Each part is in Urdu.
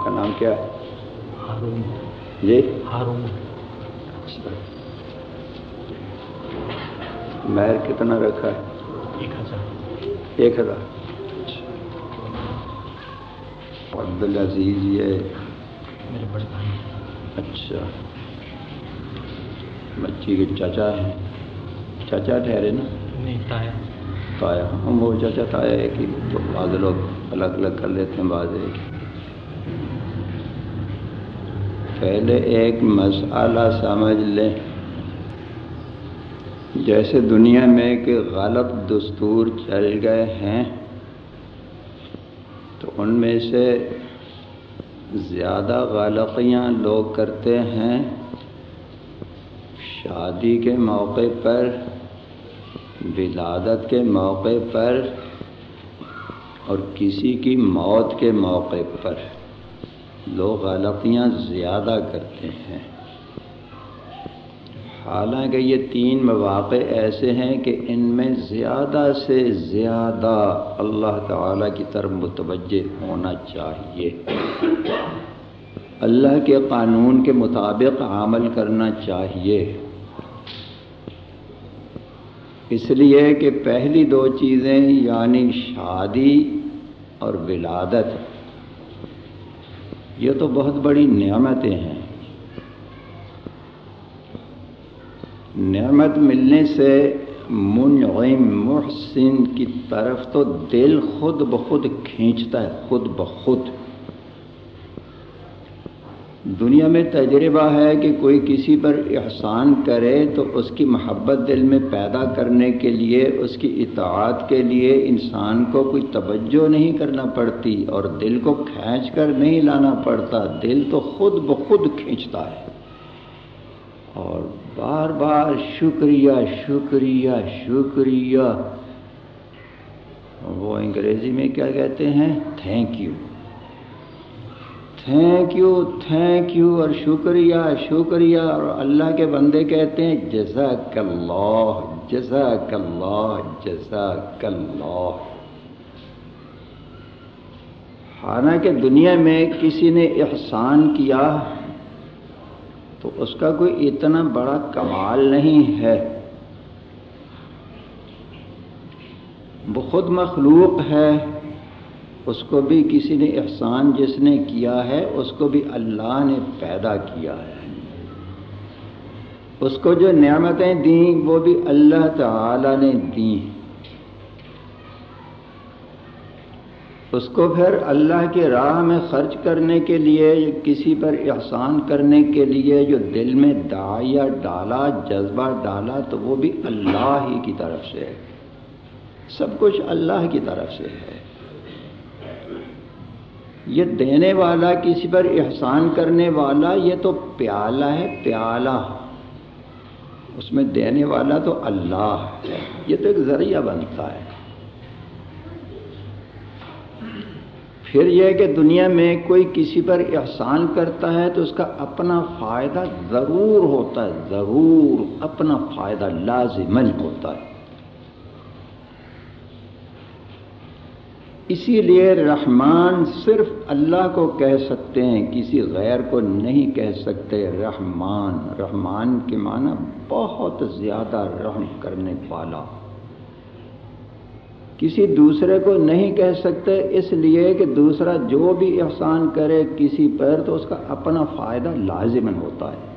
آپ کا نام کیا ہے؟ جی؟ ہارون۔ مہر کتنا رکھا ہے؟ ایک ہزار۔ ایک ہزار۔ عبد العزیز یہ۔ میرے بڑے بھائی۔ اچھا۔ بچی کے چاچا ہیں۔ چاچا ٹھہرے نا؟ نہیں تایا۔ تایا۔ ہم وہ چاچا تایا ایک ہی تو بعض لوگ الگ الگ کر لیتے ہیں بعض ایک ہی پہلے ایک مسئلہ سمجھ لیں۔ جیسے دنیا میں کہ غلط دستور چل گئے ہیں، تو ان میں سے زیادہ غلطیاں لوگ کرتے ہیں۔ شادی کے موقع پر، ولادت کے موقع پر اور کسی کی موت کے موقع پر۔ لوگ غلطیاں زیادہ کرتے ہیں۔ حالانکہ یہ تین مواقع ایسے ہیں کہ ان میں زیادہ سے زیادہ اللہ تعالیٰ کی طرف متوجہ ہونا چاہیے۔ اللہ کے قانون کے مطابق عمل کرنا چاہیے۔ اس لیے کہ پہلی دو چیزیں یعنی شادی اور ولادت۔ یہ تو بہت بڑی نعمتیں ہیں۔ نعمت ملنے سے منعم محسن کی طرف تو دل خود بخود کھینچتا ہے، خود بخود۔ دنیا میں تجربہ ہے کہ کوئی کسی پر احسان کرے تو اس کی محبت دل میں پیدا کرنے کے لیے، اس کی اطاعت کے لیے انسان کو کوئی توجہ نہیں کرنا پڑتی اور دل کو کھینچ کر نہیں لانا پڑتا۔ دل تو خود بخود کھینچتا ہے۔ اور بار بار شکریہ شکریہ شکریہ۔ وہ انگریزی میں کیا کہتے ہیں؟ Thank you thank you thank you اور شکریہ شکریہ اور اللہ کے بندے کہتے ہیں، جزاک اللہ جزاک اللہ جزاک اللہ۔ حالانکہ دنیا میں کسی نے احسان کیا تو اس کا کوئی اتنا بڑا کمال نہیں ہے۔ وہ خود مخلوق ہے۔ اس کو بھی کسی نے احسان جس نے کیا ہے، اس کو بھی اللہ نے پیدا کیا ہے۔ اس کو جو نعمتیں دیں، وہ بھی اللہ تعالی نے دیں۔ اس کو پھر اللہ کی راہ میں خرچ کرنے کے لیے، کسی پر احسان کرنے کے لیے جو دل میں دایا ڈالا، جذبہ ڈالا، تو وہ بھی اللہ ہی کی طرف سے ہے۔ سب کچھ اللہ کی طرف سے ہے۔ یہ دینے والا کسی پر احسان کرنے والا یہ تو پیالہ ہے، پیالہ۔ اس میں دینے والا تو اللہ ہے۔ یہ تو ایک ذریعہ بنتا ہے۔ پھر یہ کہ دنیا میں کوئی کسی پر احسان کرتا ہے تو اس کا اپنا فائدہ ضرور ہوتا ہے، ضرور اپنا فائدہ لازمن ہوتا ہے۔ اسی لیے رحمان صرف اللہ کو کہہ سکتے ہیں، کسی غیر کو نہیں کہہ سکتے۔ رحمان رحمان کے معنی بہت زیادہ رحم کرنے والا۔ کسی دوسرے کو نہیں کہہ سکتے، اس لیے کہ دوسرا جو بھی احسان کرے کسی پر، تو اس کا اپنا فائدہ لازمن ہوتا ہے۔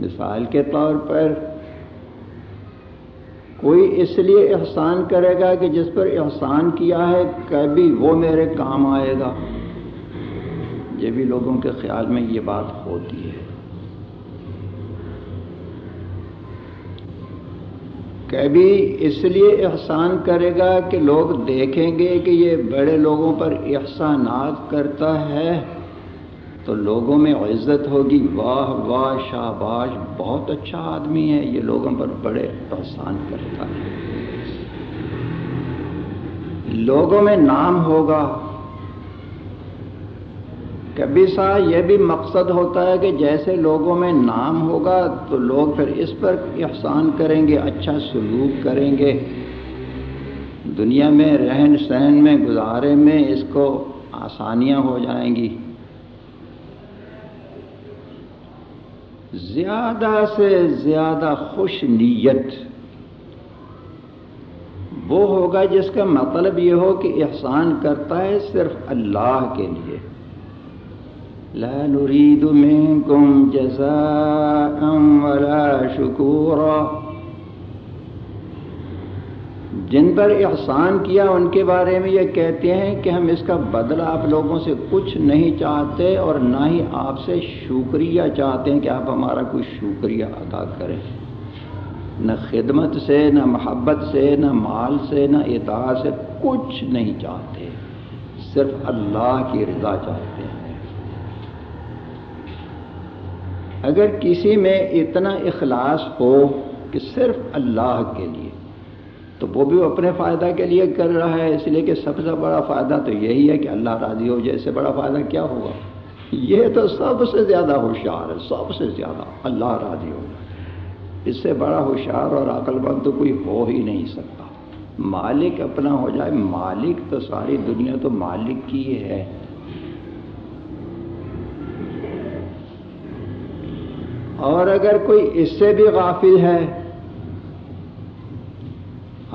مثال کے طور پر کوئی اس لیے احسان کرے گا کہ جس پر احسان کیا ہے، کبھی وہ میرے کام آئے گا۔ یہ بھی لوگوں کے خیال میں یہ بات ہوتی ہے۔ کبھی اس لیے احسان کرے گا کہ لوگ دیکھیں گے کہ یہ بڑے لوگوں پر احسانات کرتا ہے۔ تو لوگوں میں عزت ہوگی۔ واہ واہ، شاباش، بہت اچھا آدمی ہے۔ یہ لوگوں پر بڑے احسان کرتا ہے۔ لوگوں میں نام ہوگا۔ کبھی سا یہ بھی مقصد ہوتا ہے کہ جیسے لوگوں میں نام ہوگا تو لوگ پھر اس پر احسان کریں گے اچھا سلوک کریں گے۔ دنیا میں رہن سہن میں، گزارے میں اس کو آسانیاں ہو جائیں گی۔ زیادہ سے زیادہ خوش نیت۔ وہ ہوگا جس کا مطلب یہ ہو کہ احسان کرتا ہے صرف اللہ کے لیے۔ لا نريد منكم جزاء ولا شكورا۔ جن پر احسان کیا ان کے بارے میں یہ کہتے ہیں کہ ہم اس کا بدلہ آپ لوگوں سے کچھ نہیں چاہتے اور نہ ہی آپ سے شکریہ چاہتے ہیں کہ آپ ہمارا کوئی شکریہ ادا کریں۔ نہ خدمت سے، نہ محبت سے، نہ مال سے، نہ اطاعت سے کچھ نہیں چاہتے۔ صرف اللہ کی رضا چاہتے ہیں۔ اگر کسی میں اتنا اخلاص ہو کہ صرف اللہ کے لیے تو وہ بھی اپنے فائدہ کے لیے کر رہا ہے، اس لیے کہ سب سے بڑا فائدہ تو یہی ہے کہ اللہ راضی ہو جائے اس سے بڑا فائدہ کیا ہوگا یہ تو سب سے زیادہ ہوشیار ہے، سب سے زیادہ اللہ راضی ہو۔ جائے اس سے بڑا ہوشیار اور عقل مند تو کوئی ہو ہی نہیں سکتا۔ مالک اپنا ہو جائے، مالک تو ساری دنیا تو مالک کی ہے۔ اور اگر کوئی اس سے بھی غافل ہے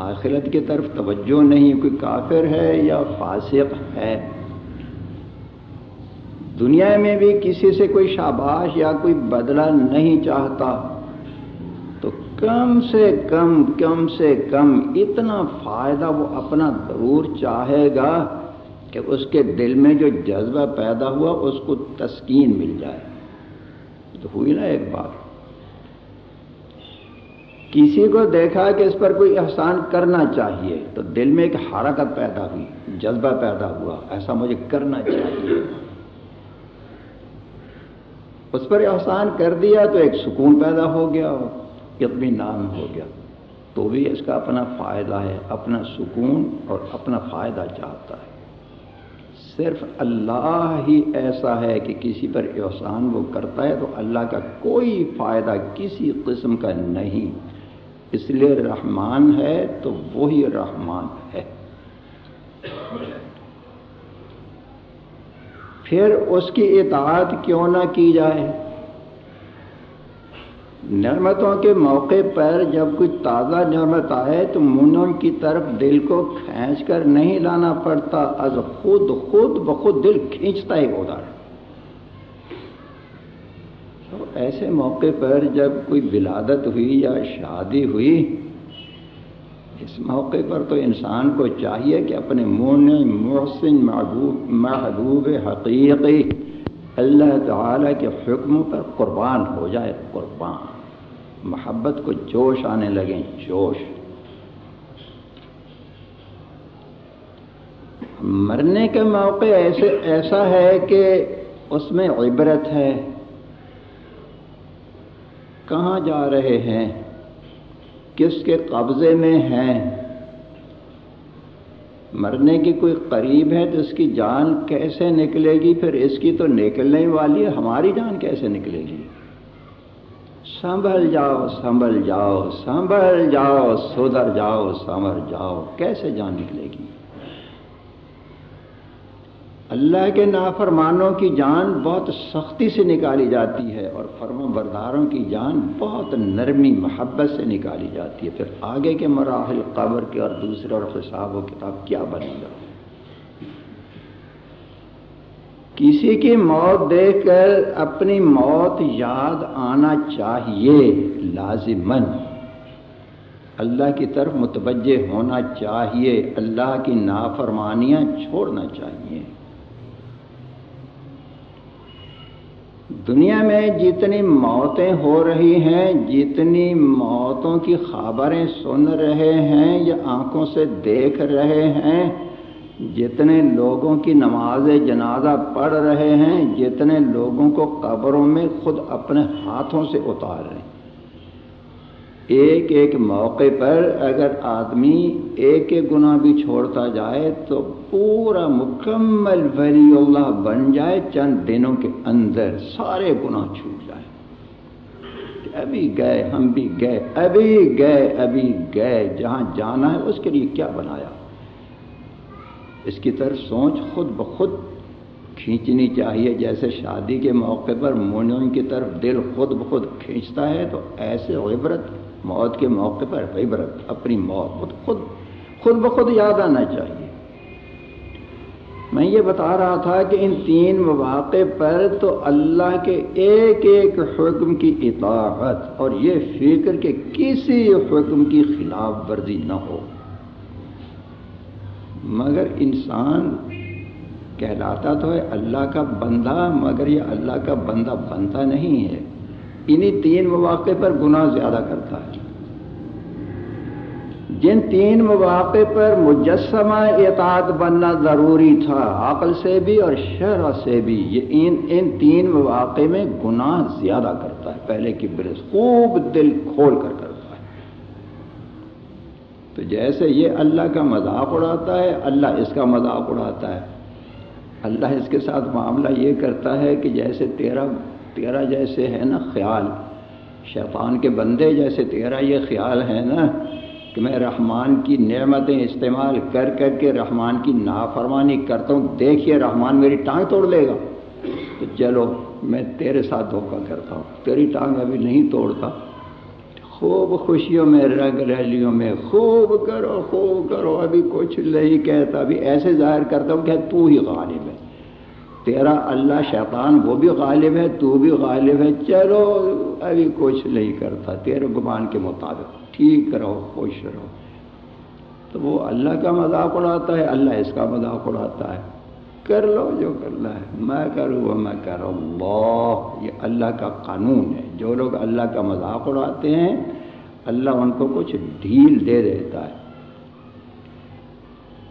آخرت کی طرف توجہ نہیں، کوئی کافر ہے یا فاسق ہے؟ دنیا میں بھی کسی سے کوئی شاباش یا کوئی بدلہ نہیں چاہتا۔ تو کم سے کم کم سے کم اتنا فائدہ وہ اپنا ضرور چاہے گا کہ اس کے دل میں جو جذبہ پیدا ہوا اس کو تسکین مل جائے۔ تو ہوئی نا ایک بات۔ کسی کو دیکھا کہ اس پر کوئی احسان کرنا چاہیے، تو دل میں ایک حرکت پیدا ہوئی، جذبہ پیدا ہوا، ایسا مجھے کرنا چاہیے۔ اس پر احسان کر دیا تو ایک سکون پیدا ہو گیا، اطمینان ہو گیا۔ تو بھی اس کا اپنا فائدہ ہے، اپنا سکون اور اپنا فائدہ چاہتا ہے۔ صرف اللہ ہی ایسا ہے کہ کسی پر احسان وہ کرتا ہے، تو اللہ کا کوئی فائدہ کسی قسم کا نہیں۔ اس لیے رحمان ہے تو وہی رحمان ہے۔ پھر اس کی اطاعت کیوں نہ کی جائے؟ نعمتوں کے موقع پر جب کوئی تازہ نعمت آئے تو منوں کی طرف دل کو کھینچ کر نہیں لانا پڑتا، از خود خود بخود دل کھینچتا ہی ادھر ایسے موقع پر جب کوئی ولادت ہوئی یا شادی ہوئی، اس موقع پر تو انسان کو چاہیے کہ اپنے منہ محسن، محبوب محبوب حقیقی اللہ تعالی کے حکم پر قربان ہو جائے، قربان۔ محبت کو جوش آنے لگیں جوش۔ مرنے کا موقع ایسے، ایسا ہے کہ اس میں عبرت ہے۔ کہاں جا رہے ہیں؟ کس کے قبضے میں ہیں؟ مرنے کی کوئی قریب ہے تو اس کی جان کیسے نکلے گی؟ پھر اس کی تو نکلنے والی ہے، ہماری جان کیسے نکلے گی؟ سنبھل جاؤ سنبھل جاؤ سنبھل جاؤ، سدھر جاؤ سنبھل جاؤ، کیسے جان نکلے گی؟ اللہ کے نافرمانوں کی جان بہت سختی سے نکالی جاتی ہے اور فرم برداروں کی جان بہت نرمی، محبت سے نکالی جاتی ہے۔ پھر آگے کے مراحل، قبر کے اور دوسرے اور حساب و کتاب کیا بنے گا؟ کسی کی موت دیکھ کر اپنی موت یاد آنا چاہیے لازمن اللہ کی طرف متوجہ ہونا چاہیے، اللہ کی نافرمانیاں چھوڑنا چاہیے۔ دنیا میں جتنی موتیں ہو رہی ہیں، جتنی موتوں کی خبریں سن رہے ہیں یا آنکھوں سے دیکھ رہے ہیں، جتنے لوگوں کی نماز جنازہ پڑھ رہے ہیں، جتنے لوگوں کو قبروں میں خود اپنے ہاتھوں سے اتار رہے ہیں۔ ایک ایک موقع پر اگر آدمی ایک ایک گناہ بھی چھوڑتا جائے تو پورا مکمل ولی اللہ بن جائے چند دنوں کے اندر سارے گناہ چھوٹ جائیں ابھی گئے، ہم بھی گئے، ابھی گئے ابھی گئے، جہاں جانا ہے اس کے لیے کیا بنایا؟ اس کی طرف سوچ خود بخود کھینچنی چاہیے۔ جیسے شادی کے موقع پر مونیوں کی طرف دل خود بخود کھینچتا ہے تو ایسے عبرت موت کے موقع پر عبرت اپنی موت، خود خود خود بخود یاد آنا چاہیے۔ میں یہ بتا رہا تھا کہ ان تین مواقع پر تو اللہ کے ایک ایک حکم کی اطاعت اور یہ فکر کہ کسی حکم کی خلاف ورزی نہ ہو۔ مگر انسان کہلاتا تو ہے اللہ کا بندہ، مگر یہ اللہ کا بندہ بنتا نہیں ہے۔ انہی تین مواقع پر گناہ زیادہ کرتا ہے۔ جن تین مواقع پر مجسمہ اطاعت بننا ضروری تھا، عقل سے بھی اور شرح سے بھی، یہ ان ان تین مواقع میں گناہ زیادہ کرتا ہے۔ پہلے کی برس خوب دل کھول کر کرتا ہے۔ تو جیسے یہ اللہ کا مذاق اڑاتا ہے، اللہ اس کا مذاق اڑاتا ہے۔ اللہ اس کے ساتھ معاملہ یہ کرتا ہے کہ جیسے تیرا تیرا جیسے ہے نا خیال۔ شیطان کے بندے جیسے تیرا یہ خیال ہے نا کہ میں رحمان کی نعمتیں استعمال کر کر کے رحمان کی نافرمانی کرتا ہوں، دیکھیے رحمان میری ٹانگ توڑ لے گا۔ تو چلو، میں تیرے ساتھ دھوکہ کرتا ہوں۔ تیری ٹانگ ابھی نہیں توڑتا۔ خوب خوشیوں میں، رنگ ریلیوں میں، خوب کرو خوب کرو، ابھی کچھ نہیں کہتا، ابھی ایسے ظاہر کرتا ہوں کہ تو ہی غالب ہے۔ تیرا اللہ شیطان، وہ بھی غالب ہے، تو بھی غالب ہے۔ چلو، ابھی کچھ نہیں کرتا۔ تیرے گمان کے مطابق ٹھیک رہو، خوش رہو۔ تو وہ اللہ کا مذاق اڑاتا ہے، اللہ اس کا مذاق اڑاتا ہے۔ کر لو جو کرنا ہے۔ میں کروں، وہ میں کروں اللہ، یہ اللہ کا قانون ہے۔ جو لوگ اللہ کا مذاق اڑاتے ہیں، اللہ ان کو کچھ ڈھیل دے دیتا ہے۔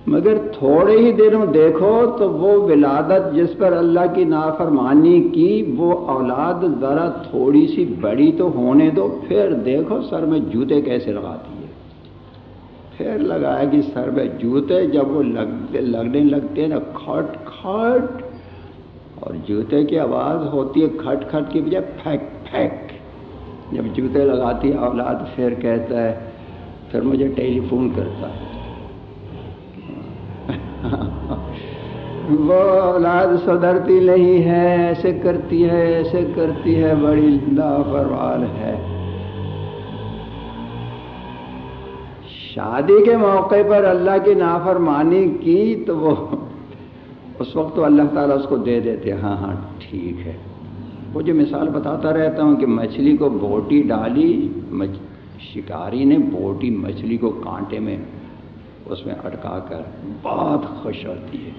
مگر تھوڑے ہی دنوں دیکھو تو وہ ولادت جس پر اللہ کی نافرمانی کی، وہ اولاد ذرا تھوڑی سی بڑی تو ہونے دو، پھر دیکھو سر میں جوتے کیسے لگاتی ہے۔ پھر لگائے گی سر میں جوتے، جب وہ لگتے لگنے لگتے ہیں نا، کھٹ کھٹ، اور جوتے کی آواز ہوتی ہے کھٹ کھٹ کی بجائے پھینک پھینک۔ جب جوتے لگاتی ہے، اولاد پھر کہتا ہے، پھر مجھے ٹیلی فون کرتا ہے۔ وہ اولاد سدھرتی نہیں ہے، ایسے کرتی ہے، ایسے کرتی ہے، بڑی لاپروال ہے۔ شادی کے موقع پر اللہ کی نافرمانی کی تو وہ اس وقت تو اللہ تعالیٰ اس کو دے دیتے ہاں ہاں ٹھیک ہے۔ وہ جو مثال بتاتا رہتا ہوں کہ مچھلی کو بوٹی ڈالی شکاری نے بوٹی مچھلی کو کانٹے میں اس میں اٹکا کر بہت خوش ہوتی ہے۔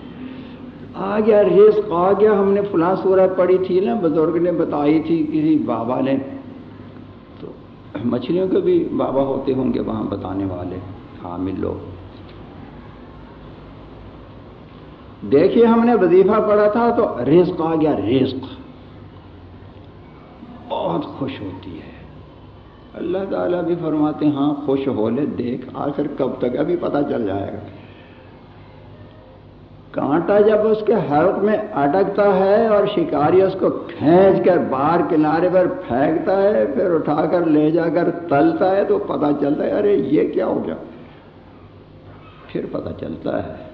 آ گیا رزق، آ گیا۔ ہم نے فلاں سورہ پڑھی تھی نا، بزرگ نے بتائی تھی کسی بابا نے۔ تو مچھلیوں کے بھی بابا ہوتے ہوں گے وہاں بتانے والے، حامل لوگ۔ دیکھیے، ہم نے وظیفہ پڑھا تھا تو رزق، آ گیا رزق۔ بہت خوش ہوتی ہے۔ اللہ تعالیٰ بھی فرماتے ہاں خوش ہو لے، دیکھ، آخر کب تک؟ ابھی پتہ چل جائے گا۔ کانٹا جب اس کے حلق میں اٹکتا ہے اور شکاری اس کو کھینچ کر باہر کنارے پر پھینکتا ہے، پھر اٹھا کر لے جا کر تلتا ہے تو پتہ چلتا ہے، ارے، یہ کیا ہو گیا؟ پھر پتہ چلتا ہے۔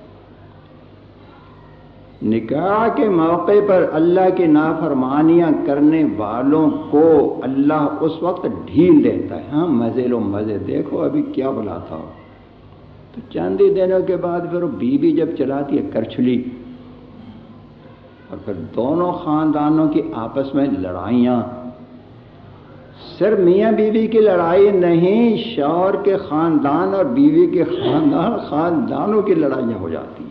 نکاح کے موقع پر اللہ کی نافرمانیاں کرنے والوں کو اللہ اس وقت ڈھیل دیتا ہے۔ ہاں مزے لو، مزے۔ دیکھو ابھی کیا بلاتا ہو۔ تو چند ہی دنوں کے بعد پھر وہ بیوی جب چلاتی ہے کرچھلی، اور پھر دونوں خاندانوں کی آپس میں لڑائیاں۔ صرف میاں بیوی کی لڑائی نہیں، شوہر کے خاندان اور بیوی کے خاندان، خاندانوں کی لڑائیاں ہو جاتی ہیں۔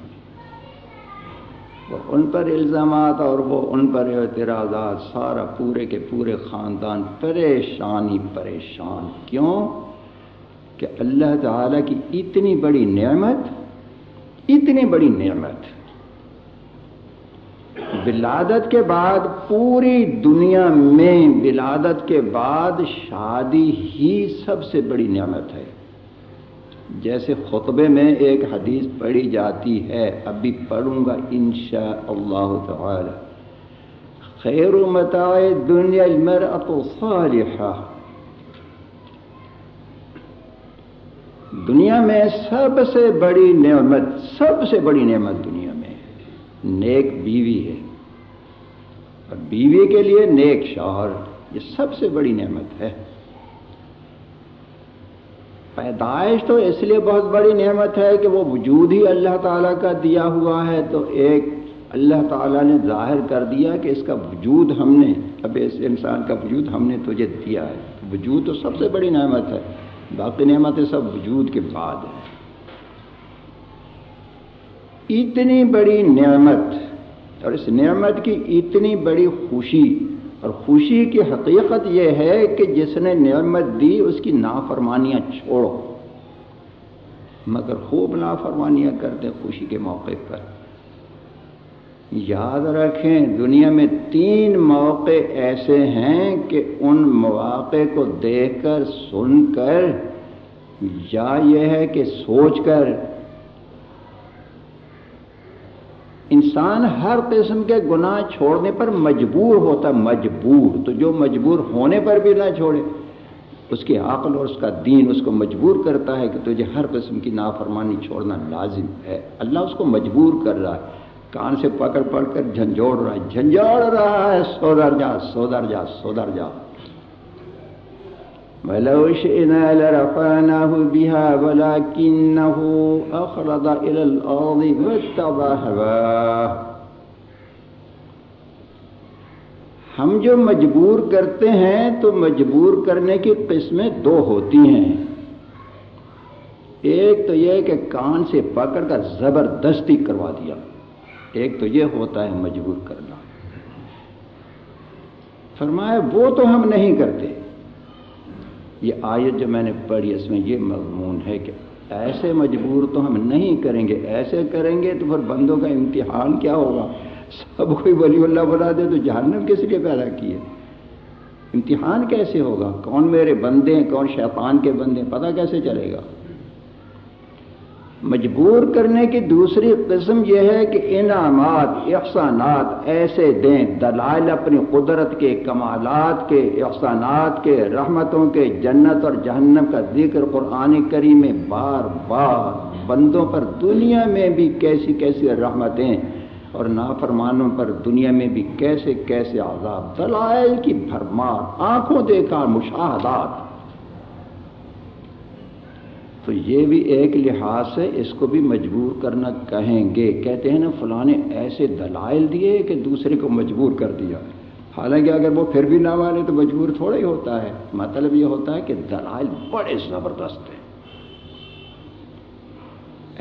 وہ ان پر الزامات اور وہ ان پر اعتراضات، سارا پورے کے پورے خاندان پریشان ہی پریشان۔ کیوں؟ کہ اللہ تعالیٰ کی اتنی بڑی نعمت، اتنی بڑی نعمت۔ ولادت کے بعد پوری دنیا میں ولادت کے بعد شادی ہی سب سے بڑی نعمت ہے۔ جیسے خطبے میں ایک حدیث پڑھی جاتی ہے، ابھی پڑھوں گا انشاء اللہ تعالی۔ خیر و متاع دنیا صالحہ دنیا میں سب سے بڑی نعمت، سب سے بڑی نعمت دنیا میں نیک بیوی ہے۔ اور بیوی کے لیے نیک شوہر، یہ سب سے بڑی نعمت ہے۔ پیدائش تو اس لیے بہت بڑی نعمت ہے کہ وہ وجود ہی اللہ تعالیٰ کا دیا ہوا ہے۔ تو ایک اللہ تعالیٰ نے ظاہر کر دیا کہ اس کا وجود ہم نے، اب اس انسان کا وجود ہم نے تجھے دیا ہے۔ وجود تو سب سے بڑی نعمت ہے۔ باقی نعمتیں سب وجود کے بعد ہیں۔ اتنی بڑی نعمت، اور اس نعمت کی اتنی بڑی خوشی اور خوشی کی حقیقت یہ ہے کہ جس نے نعمت دی، اس کی نافرمانیاں چھوڑو۔ مگر خوب نافرمانیاں کرتے، خوشی کے موقع پر۔ یاد رکھیں، دنیا میں تین موقع ایسے ہیں کہ ان مواقع کو دیکھ کر، سن کر، یا یہ ہے کہ سوچ کر انسان ہر قسم کے گناہ چھوڑنے پر مجبور ہوتا، مجبور۔ تو جو مجبور ہونے پر بھی نہ چھوڑے، اس کی عقل اور اس کا دین اس کو مجبور کرتا ہے کہ تجھے ہر قسم کی نافرمانی چھوڑنا لازم ہے۔ اللہ اس کو مجبور کر رہا ہے۔ کان سے پکڑ پڑ کر جھنجھوڑ رہا ہے جھنجھوڑ رہا ہے سودر جا سودر جا سودر جا ولو شئنا لرفعناه بها، ولكنه أخرض إلى الأرض واتبع هواه ہم جو مجبور کرتے ہیں، تو مجبور کرنے کی قسمیں دو ہوتی ہیں۔ ایک تو یہ کہ کان سے پکڑ کر زبردستی کروا دیا۔ ایک تو یہ ہوتا ہے مجبور کرنا۔ فرمایا، وہ تو ہم نہیں کرتے۔ یہ آیت جو میں نے پڑھی، اس میں یہ مضمون ہے کہ ایسے مجبور تو ہم نہیں کریں گے، ایسے کریں گے تو پھر بندوں کا امتحان کیا ہوگا؟ سب کوئی ولی اللہ بنا دے تو جہنم کس لیے پیدا کیے؟ امتحان کیسے ہوگا؟ کون میرے بندے ہیں، کون شیطان کے بندے ہیں؟ پتہ کیسے چلے گا؟ مجبور کرنے کی دوسری قسم یہ ہے کہ انعامات، احسانات ایسے دیں، دلائل اپنی قدرت کے کمالات کے، احسانات کے، رحمتوں کے، جنت اور جہنم کا ذکر قرآن کریم میں بار بار بندوں پر، دنیا میں بھی کیسی کیسی رحمتیں اور نافرمانوں پر دنیا میں بھی کیسے کیسے عذاب، دلائل کی بھرمار، آنکھوں دیکھا مشاہدات تو یہ بھی ایک لحاظ سے اس کو بھی مجبور کرنا کہیں گے۔ کہتے ہیں نا، فلاں نے ایسے دلائل دیے کہ دوسرے کو مجبور کر دیا۔ حالانکہ اگر وہ پھر بھی نہ مانے تو مجبور تھوڑا ہی ہوتا ہے۔ مطلب یہ ہوتا ہے کہ دلائل بڑے زبردست ہیں۔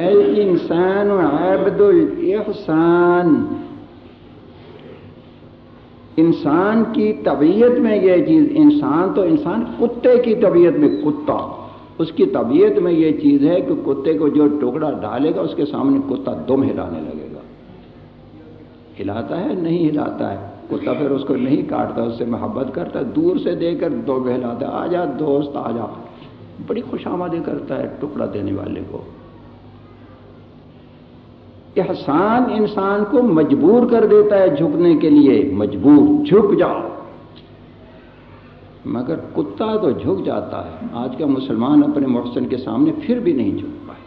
اے انسان عبد الاحسان۔ انسان کی طبیعت میں یہ چیز، انسان تو انسان کتے کی طبیعت میں کتا۔ اس کی طبیعت میں یہ چیز ہے کہ کتے کو جو ٹکڑا ڈالے گا، اس کے سامنے کتا دم ہلانے لگے گا۔ ہلاتا ہے؟ نہیں ہلاتا ہے۔ کتا پھر اس کو نہیں کاٹتا، اس سے محبت کرتا ہے۔ دور سے دے کر دو بہلاتا ہے۔ آ جا دوست، آ جا۔ بڑی خوش آمدی کرتا ہے ٹکڑا دینے والے کو۔ احسان انسان کو مجبور کر دیتا ہے جھکنے کے لیے۔ مجبور، جھک جاؤ۔ مگر کتا تو جھک جاتا ہے۔ آج کا مسلمان اپنے محسن کے سامنے پھر بھی نہیں جھک پائے۔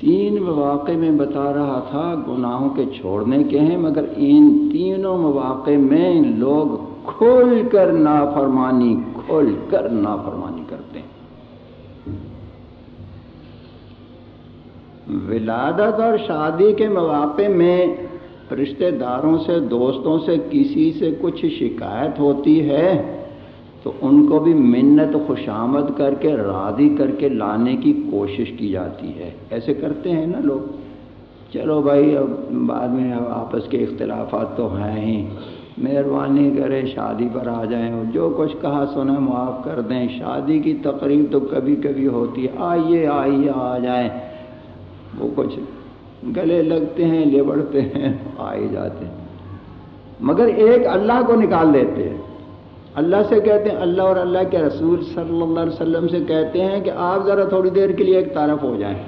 تین مواقع میں بتا رہا تھا، گناہوں کے چھوڑنے کے ہیں، مگر ان تینوں مواقع میں لوگ کھول کر نافرمانی کھول کر نافرمانی کرتے ہیں۔ ولادت اور شادی کے مواقع میں رشتہ داروں سے، دوستوں سے کسی سے کچھ شکایت ہوتی ہے تو ان کو بھی منت خوش آمد کر کے، راضی کر کے لانے کی کوشش کی جاتی ہے۔ ایسے کرتے ہیں نا لوگ۔ چلو بھائی، اب بعد میں اب آپس کے اختلافات تو ہیں ہی۔ مہربانی کرے شادی پر آ جائیں جو کچھ کہا سنا معاف کر دیں۔ شادی کی تقریب تو کبھی کبھی ہوتی ہے۔ آئیے آئیے، آ جائیں۔ وہ کچھ گلے لگتے ہیں لبڑتے ہیں، آئے جاتے ہیں۔ مگر ایک اللہ کو نکال دیتے ہیں۔ اللہ سے کہتے ہیں، اللہ اور اللہ کے رسول صلی اللہ علیہ وسلم سے کہتے ہیں کہ آپ ذرا تھوڑی دیر کے لیے ایک طرف ہو جائیں۔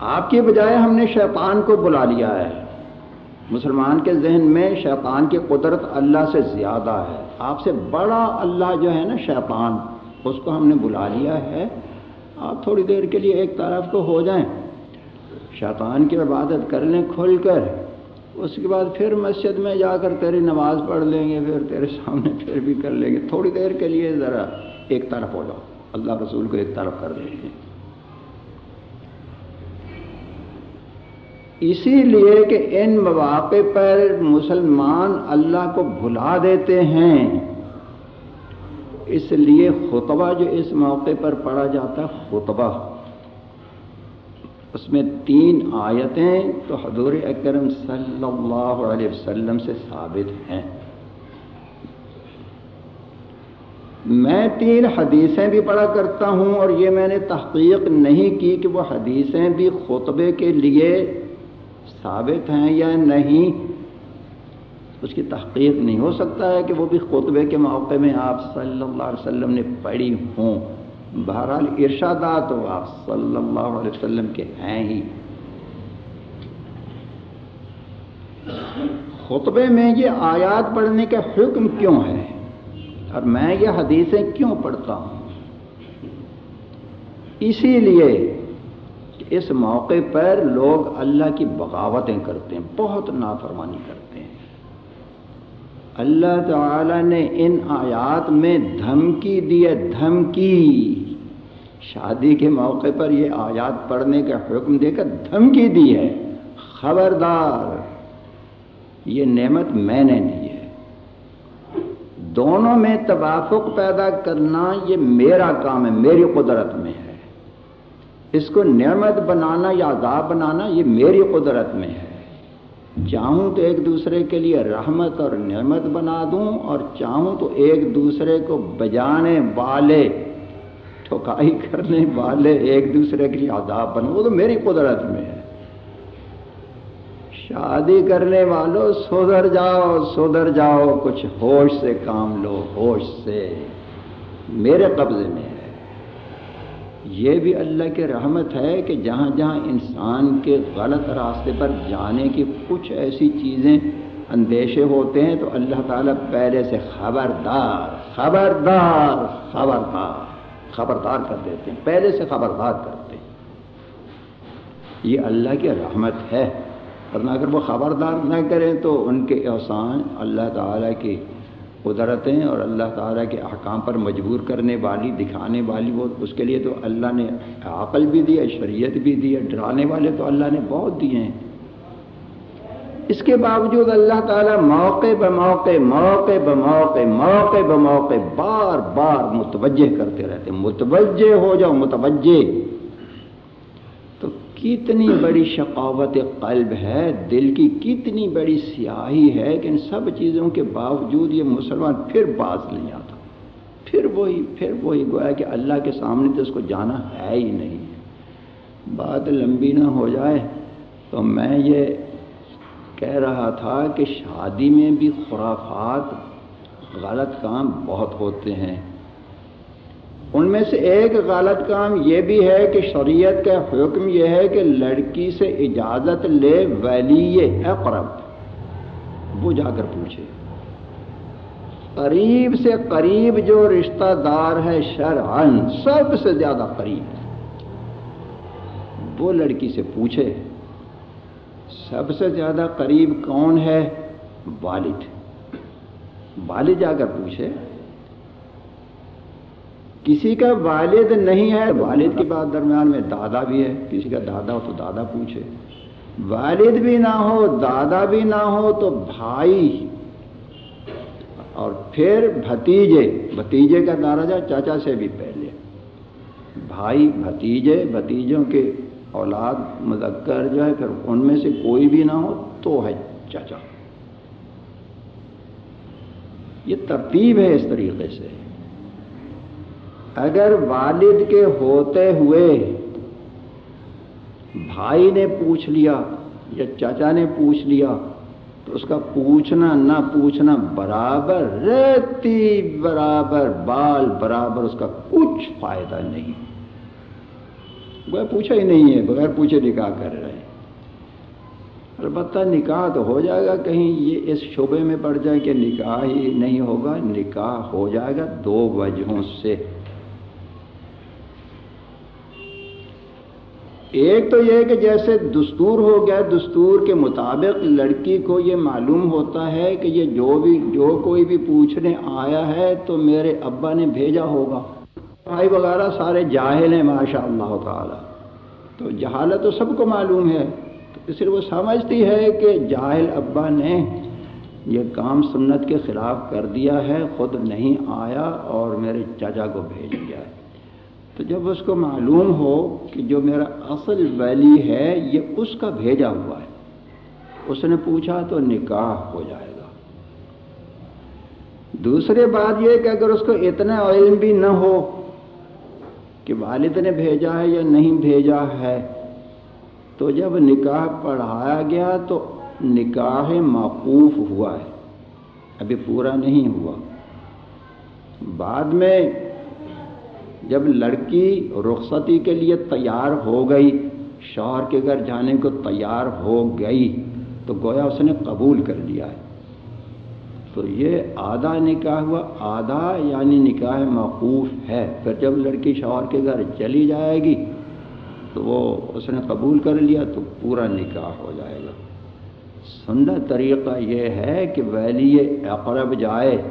آپ کی بجائے ہم نے شیطان کو بلا لیا ہے۔ مسلمان کے ذہن میں شیطان کی قدرت اللہ سے زیادہ ہے۔ آپ سے بڑا اللہ جو ہے نا شیطان، اس کو ہم نے بلا لیا ہے۔ آپ تھوڑی دیر کے لیے ایک طرف کو ہو جائیں۔ شیطان کی عبادت کر لیں کھل کر۔ اس کے بعد پھر مسجد میں جا کر تیری نماز پڑھ لیں گے، پھر تیرے سامنے پھر بھی کر لیں گے۔ تھوڑی دیر کے لیے ذرا ایک طرف ہو جاؤ۔ اللہ رسول کو ایک طرف کر دیں گے۔ اسی لیے کہ ان مواقع پر مسلمان اللہ کو بھلا دیتے ہیں۔ اس لیے خطبہ جو اس موقع پر پڑھا جاتا ہے، خطبہ۔ اس میں تین آیتیں تو حضور اکرم صلی اللہ علیہ وسلم سے ثابت ہیں۔ میں تین حدیثیں بھی پڑھا کرتا ہوں اور یہ میں نے تحقیق نہیں کی کہ وہ حدیثیں بھی خطبے کے لیے ثابت ہیں یا نہیں۔ اس کی تحقیق نہیں ہو سکتا ہے کہ وہ بھی خطبے کے موقع میں آپ صلی اللہ علیہ وسلم نے پڑھی ہوں۔ بہرحال ارشادات تو آپ صلی اللہ علیہ وسلم کے ہیں ہی۔ خطبے میں یہ آیات پڑھنے کا حکم کیوں ہے اور میں یہ حدیثیں کیوں پڑھتا ہوں؟ اسی لیے اس موقع پر لوگ اللہ کی بغاوتیں کرتے ہیں، بہت نافرمانی کرتے ہیں۔ اللہ تعالی نے ان آیات میں دھمکی دی ہے، دھمکی۔ شادی کے موقع پر یہ آیات پڑھنے کا حکم دے کر دھمکی دی ہے۔ خبردار، یہ نعمت میں نے دی ہے۔ دونوں میں توافق پیدا کرنا یہ میرا کام ہے، میری قدرت میں ہے۔ اس کو نعمت بنانا یا عذاب بنانا یہ میری قدرت میں ہے۔ چاہوں تو ایک دوسرے کے لیے رحمت اور نعمت بنا دوں اور چاہوں تو ایک دوسرے کو بجانے والے ٹھوکائی کرنے والے ایک دوسرے کے لیے عذاب بنا وہ تو میری قدرت میں ہے۔ شادی کرنے والوں سودر جاؤ سودر جاؤ، کچھ ہوش سے کام لو، ہوش سے۔ میرے قبضے میں یہ بھی اللہ کی رحمت ہے کہ جہاں جہاں انسان کے غلط راستے پر جانے کی کچھ ایسی چیزیں اندیشے ہوتے ہیں تو اللہ تعالیٰ پہلے سے خبردار خبردار خبردار خبردار کر دیتے ہیں، پہلے سے خبردار کرتے ہیں۔ یہ اللہ کی رحمت ہے۔ ورنہ اگر وہ خبردار نہ کریں تو ان کے احسان اللہ تعالیٰ کی قدرتیں اور اللہ تعالیٰ کے احکام پر مجبور کرنے والی، دکھانے والی وہ، اس کے لیے تو اللہ نے عقل بھی دیا، شریعت بھی دی، ڈرانے والے تو اللہ نے بہت دیے ہیں۔ اس کے باوجود اللہ تعالیٰ موقع بموقع موقع بموقع موقع بموقع بار بار متوجہ کرتے رہتے متوجہ ہو جاؤ، متوجہ۔ کتنی بڑی شقاوت قلب ہے، دل کی کتنی بڑی سیاہی ہے کہ ان سب چیزوں کے باوجود یہ مسلمان پھر باز نہیں آتا۔ پھر وہی پھر وہی گویا کہ اللہ کے سامنے تو اس کو جانا ہے ہی نہیں۔ بات لمبی نہ ہو جائے۔ تو میں یہ کہہ رہا تھا کہ شادی میں بھی خرافات غلط کام بہت ہوتے ہیں۔ ان میں سے ایک غلط کام یہ بھی ہے کہ شریعت کا حکم یہ ہے کہ لڑکی سے اجازت لے ولی اقرب۔ وہ جا کر پوچھے۔ قریب سے قریب جو رشتہ دار ہے شرعن سب سے زیادہ قریب۔ وہ لڑکی سے پوچھے، سب سے زیادہ قریب کون ہے؟ والد۔ والد جا کر پوچھے کسی کا والد نہیں ہے، والد کی بات درمیان میں دادا بھی ہے، کسی کا دادا ہو تو دادا پوچھے۔ والد بھی نہ ہو، دادا بھی نہ ہو تو بھائی۔ اور پھر بھتیجے بھتیجے کا دارجہ چاچا سے بھی پہلے۔ بھائی، بھتیجے، بھتیجوں کے اولاد مذکر جو ہے، پھر ان میں سے کوئی بھی نہ ہو تو ہے چاچا۔ یہ ترتیب ہے اس طریقے سے۔ اگر والد کے ہوتے ہوئے بھائی نے پوچھ لیا یا چاچا نے پوچھ لیا تو اس کا پوچھنا نہ پوچھنا برابر رہتی، برابر بال، برابر اس کا کچھ فائدہ نہیں۔ وہ پوچھا ہی نہیں ہے، بغیر پوچھے نکاح کر رہے ہیں۔ البتہ نکاح تو ہو جائے گا، کہیں یہ اس شعبے میں پڑ جائے کہ نکاح ہی نہیں ہوگا، نکاح ہو جائے گا دو وجہوں سے۔ ایک تو یہ کہ جیسے دستور ہو گیا، دستور کے مطابق لڑکی کو یہ معلوم ہوتا ہے کہ یہ جو بھی، جو کوئی بھی پوچھنے آیا ہے تو میرے ابا نے بھیجا ہوگا۔ بھائی وغیرہ سارے جاہل ہیں ماشاء اللہ تعالی۔ تو جہالت تو سب کو معلوم ہے۔ تو صرف وہ سمجھتی ہے کہ جاہل ابا نے یہ کام سنت کے خلاف کر دیا ہے، خود نہیں آیا اور میرے چاچا کو بھیج دیا ہے۔ تو جب اس کو معلوم ہو کہ جو میرا اصل ویلی ہے، یہ اس کا بھیجا ہوا ہے، اس نے پوچھا تو نکاح ہو جائے گا۔ دوسری بات یہ کہ اگر اس کو اتنا علم بھی نہ ہو کہ والد نے بھیجا ہے یا نہیں بھیجا ہے، تو جب نکاح پڑھایا گیا تو نکاح موقوف ہوا ہے۔ ابھی پورا نہیں ہوا۔ بعد میں جب لڑکی رخصتی کے لیے تیار ہو گئی، شوہر کے گھر جانے کو تیار ہو گئی، تو گویا اس نے قبول کر لیا ہے۔ تو یہ آدھا نکاح ہوا، آدھا یعنی نکاح موقوف ہے۔ پھر جب لڑکی شوہر کے گھر چلی جائے گی، تو وہ اس نے قبول کر لیا، تو پورا نکاح ہو جائے گا۔ سندر طریقہ یہ ہے کہ ویلی اقرب جائے۔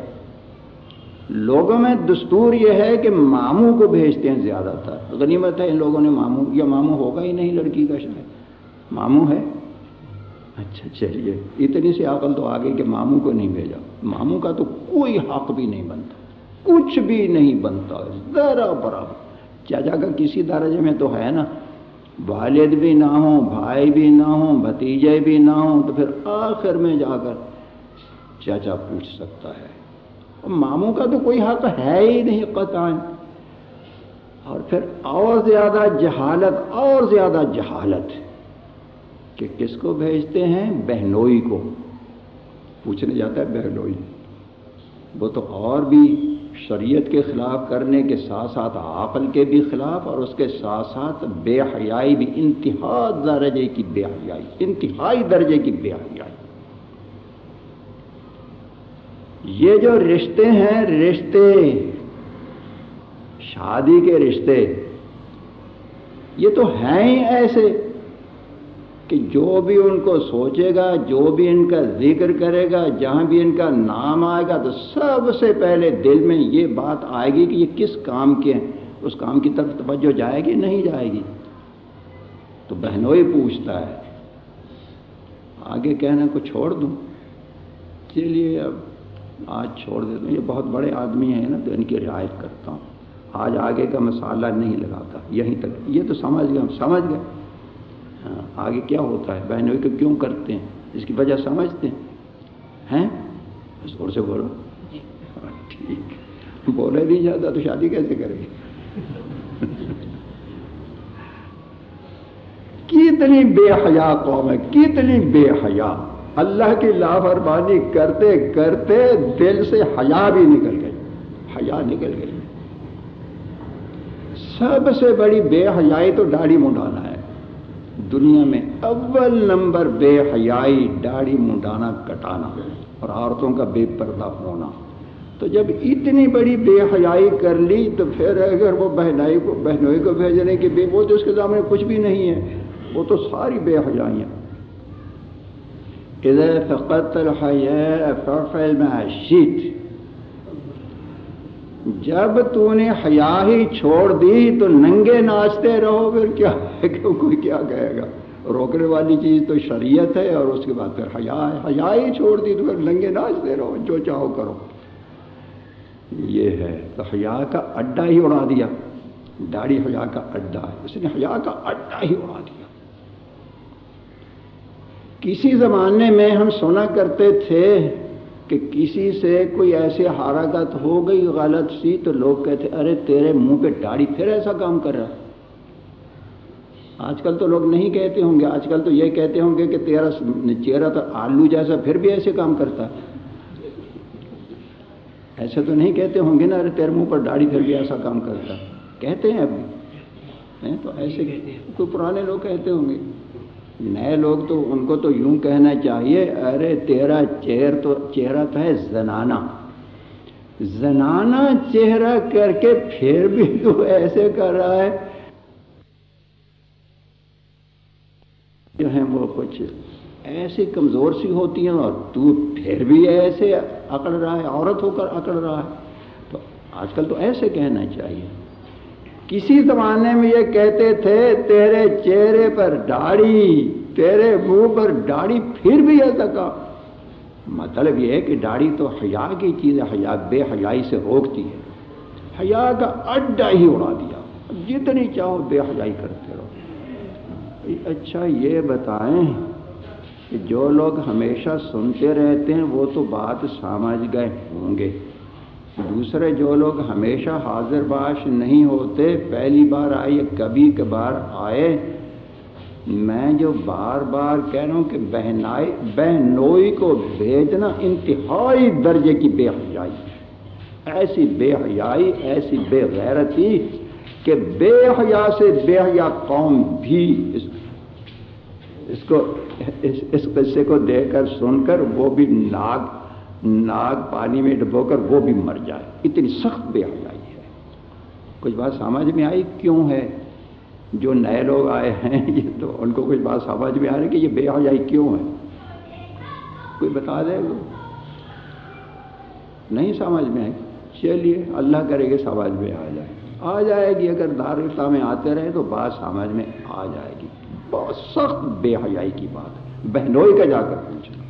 لوگوں میں دستور یہ ہے کہ ماموں کو بھیجتے ہیں زیادہ تر۔ غنیمت ہے، ان لوگوں نے ماموں، یا ماموں ہوگا ہی نہیں لڑکی کا شاید۔ ماموں ہے؟ اچھا چلیے۔ اتنی سی عقل تو آگے کہ ماموں کو نہیں بھیجا۔ ماموں کا تو کوئی حق بھی نہیں بنتا۔ کچھ بھی نہیں بنتا۔ ذرا برابر۔ چاچا کا کسی درجے میں تو ہے نا؟ والد بھی نہ ہوں، بھائی بھی نہ ہوں، بھتیجے بھی نہ ہوں، تو پھر آخر میں جا کر چاچا پوچھ سکتا ہے۔ ماموں کا تو کوئی حق ہے ہی نہیں قطع اور پھر اور زیادہ جہالت، اور زیادہ جہالت کہ کس کو بھیجتے ہیں؟ بہنوئی کو۔ پوچھنے جاتا ہے بہنوئی۔ وہ تو اور بھی شریعت کے خلاف کرنے کے ساتھ ساتھ عقل کے بھی خلاف اور اس کے ساتھ ساتھ بے حیائی بھی، انتہا درجے کی بے حیائی، انتہائی درجے کی بے حیائی۔ یہ جو رشتے ہیں، رشتے، شادی کے رشتے، یہ تو ہیں ہی ایسے کہ جو بھی ان کو سوچے گا، جو بھی ان کا ذکر کرے گا، جہاں بھی ان کا نام آئے گا، تو سب سے پہلے دل میں یہ بات آئے گی کہ یہ کس کام کے ہیں؟ اس کام کی طرف توجہ جائے گی، نہیں جائے گی؟ تو بہنوئی پوچھتا ہے، آگے کہنے کو چھوڑ دوں؟ چلیے، اب آج چھوڑ دیتا ہوں یہ بہت بڑے آدمی ہیں نا تو ان کی رعایت کرتا ہوں۔ آج آگے کا مسالہ نہیں لگاتا یہیں تک۔ یہ تو سمجھ گئے ہم سمجھ گئے۔ ہاں آگے کیا ہوتا ہے؟ بہنوئی کو کیوں کرتے ہیں؟ اس کی وجہ سمجھتے ہیں؟ زور سے بولو۔ جی۔ ٹھیک۔ بولے نہیں جاتا تو شادی کیسے کرے؟ گی کتنی بے حیا قوم ہے کتنی بے حیا۔ اللہ کی لاپرواہی کرتے کرتے دل سے حیا بھی نکل گئی۔ حیا نکل گئی۔ سب سے بڑی بے حیائی تو داڑھی منڈانا ہے۔ دنیا میں اول نمبر بے حیائی داڑھی منڈانا کٹانا اور عورتوں کا بے پردہ ہونا۔ تو جب اتنی بڑی بے حیائی کر لی تو پھر اگر وہ بہنائی کو بہنوئی کو بھیجنے کی بے وہ تو اس کے سامنے کچھ بھی نہیں ہے۔ وہ تو ساری بے حیائیاں إذا فقدت الحياء فافعل ما شئت جب تو نے حیا ہی چھوڑ دی تو ننگے ناچتے رہو، پھر کیا ہے کہ کوئی کیا کہے گا؟ روکنے والی چیز تو شریعت ہے اور اس کے بعد پھر حیا ہے حیا ہی چھوڑ دی تو پھر ننگے ناچتے رہو، جو چاہو کرو۔ یہ ہے، تو حیا کا اڈا ہی اڑا دیا۔ داڑھی حیا کا اڈا ہے۔ اس نے حیا کا اڈا ہی اڑا دیا۔ کسی زمانے میں ہم سنا کرتے تھے کہ کسی سے کوئی ایسے حرکت ہو گئی غلط سی تو لوگ کہتے ارے تیرے منہ پہ داڑھی پھر ایسا کام کر رہا۔ آج کل تو لوگ نہیں کہتے ہوں گے آج کل تو یہ کہتے ہوں گے کہ تیرا چہرہ تو آلو جیسا پھر بھی ایسے کام کرتا۔ ایسے تو نہیں کہتے ہوں گے نا ارے تیرے منہ پر داڑھی پھر بھی ایسا کام کرتا۔ کہتے ہیں ابھی۔ تو ایسے کوئی پرانے لوگ کہتے ہوں گے۔ نئے لوگ تو ان کو تو یوں کہنا چاہیے، ارے تیرا چہر تو، چہرہ تو ہے زنانا زنانا چہرہ کر کے پھر بھی تو ایسے کر رہا ہے۔ جو ہیں وہ کچھ ایسی کمزور سی ہوتی ہیں اور تو پھر بھی ایسے اکڑ رہا ہے، عورت ہو کر اکڑ رہا ہے۔ تو آج کل تو ایسے کہنا چاہیے۔ کسی زمانے میں یہ کہتے تھے، تیرے چہرے پر داڑھی، تیرے منہ پر داڑھی، پھر بھی ایسا کا مطلب یہ ہے کہ داڑھی تو حیا کی چیز ہے، حیا بے حیائی سے روکتی ہے۔ حیا کا اڈا ہی اڑا دیا۔ جتنی چاہو بے حیائی کرتے رہو۔ اچھا یہ بتائیں کہ جو لوگ ہمیشہ سنتے رہتے ہیں، وہ تو بات سمجھ گئے ہوں گے۔ دوسرے جو لوگ ہمیشہ حاضر باش نہیں ہوتے، پہلی بار آئے کبھی کبھار آئے۔ میں جو بار بار کہہ رہا ہوں کہ بہنائی، بہنوئی کو بھیجنا انتہائی درجے کی بے حیائی۔ ایسی بے حیائی، ایسی بے غیرتی کہ بے حیا سے بے حیا قوم بھی اس اس کو، اس اس قصے کو دیکھ کر، سن کر وہ بھی ناگ ناگ پانی میں ڈبو کر وہ بھی مر جائے۔ اتنی سخت بے حیائی ہے۔ کچھ بات سمجھ میں آئی کیوں ہے؟ جو نئے لوگ آئے ہیں، یہ تو ان کو کچھ بات سمجھ میں آ رہی کہ یہ بے حیائی کیوں ہے؟ کوئی بتا دے گا نہیں سمجھ میں آئے چلیے، اللہ کرے گی سمجھ میں آ جائے۔ آ جائے گی، اگر دارالفتا میں آتے رہے تو بات سمجھ میں آ جائے گی۔ بہت سخت بے حیائی کی بات ہے۔ بہنوئی کا جا کر پوچھنا۔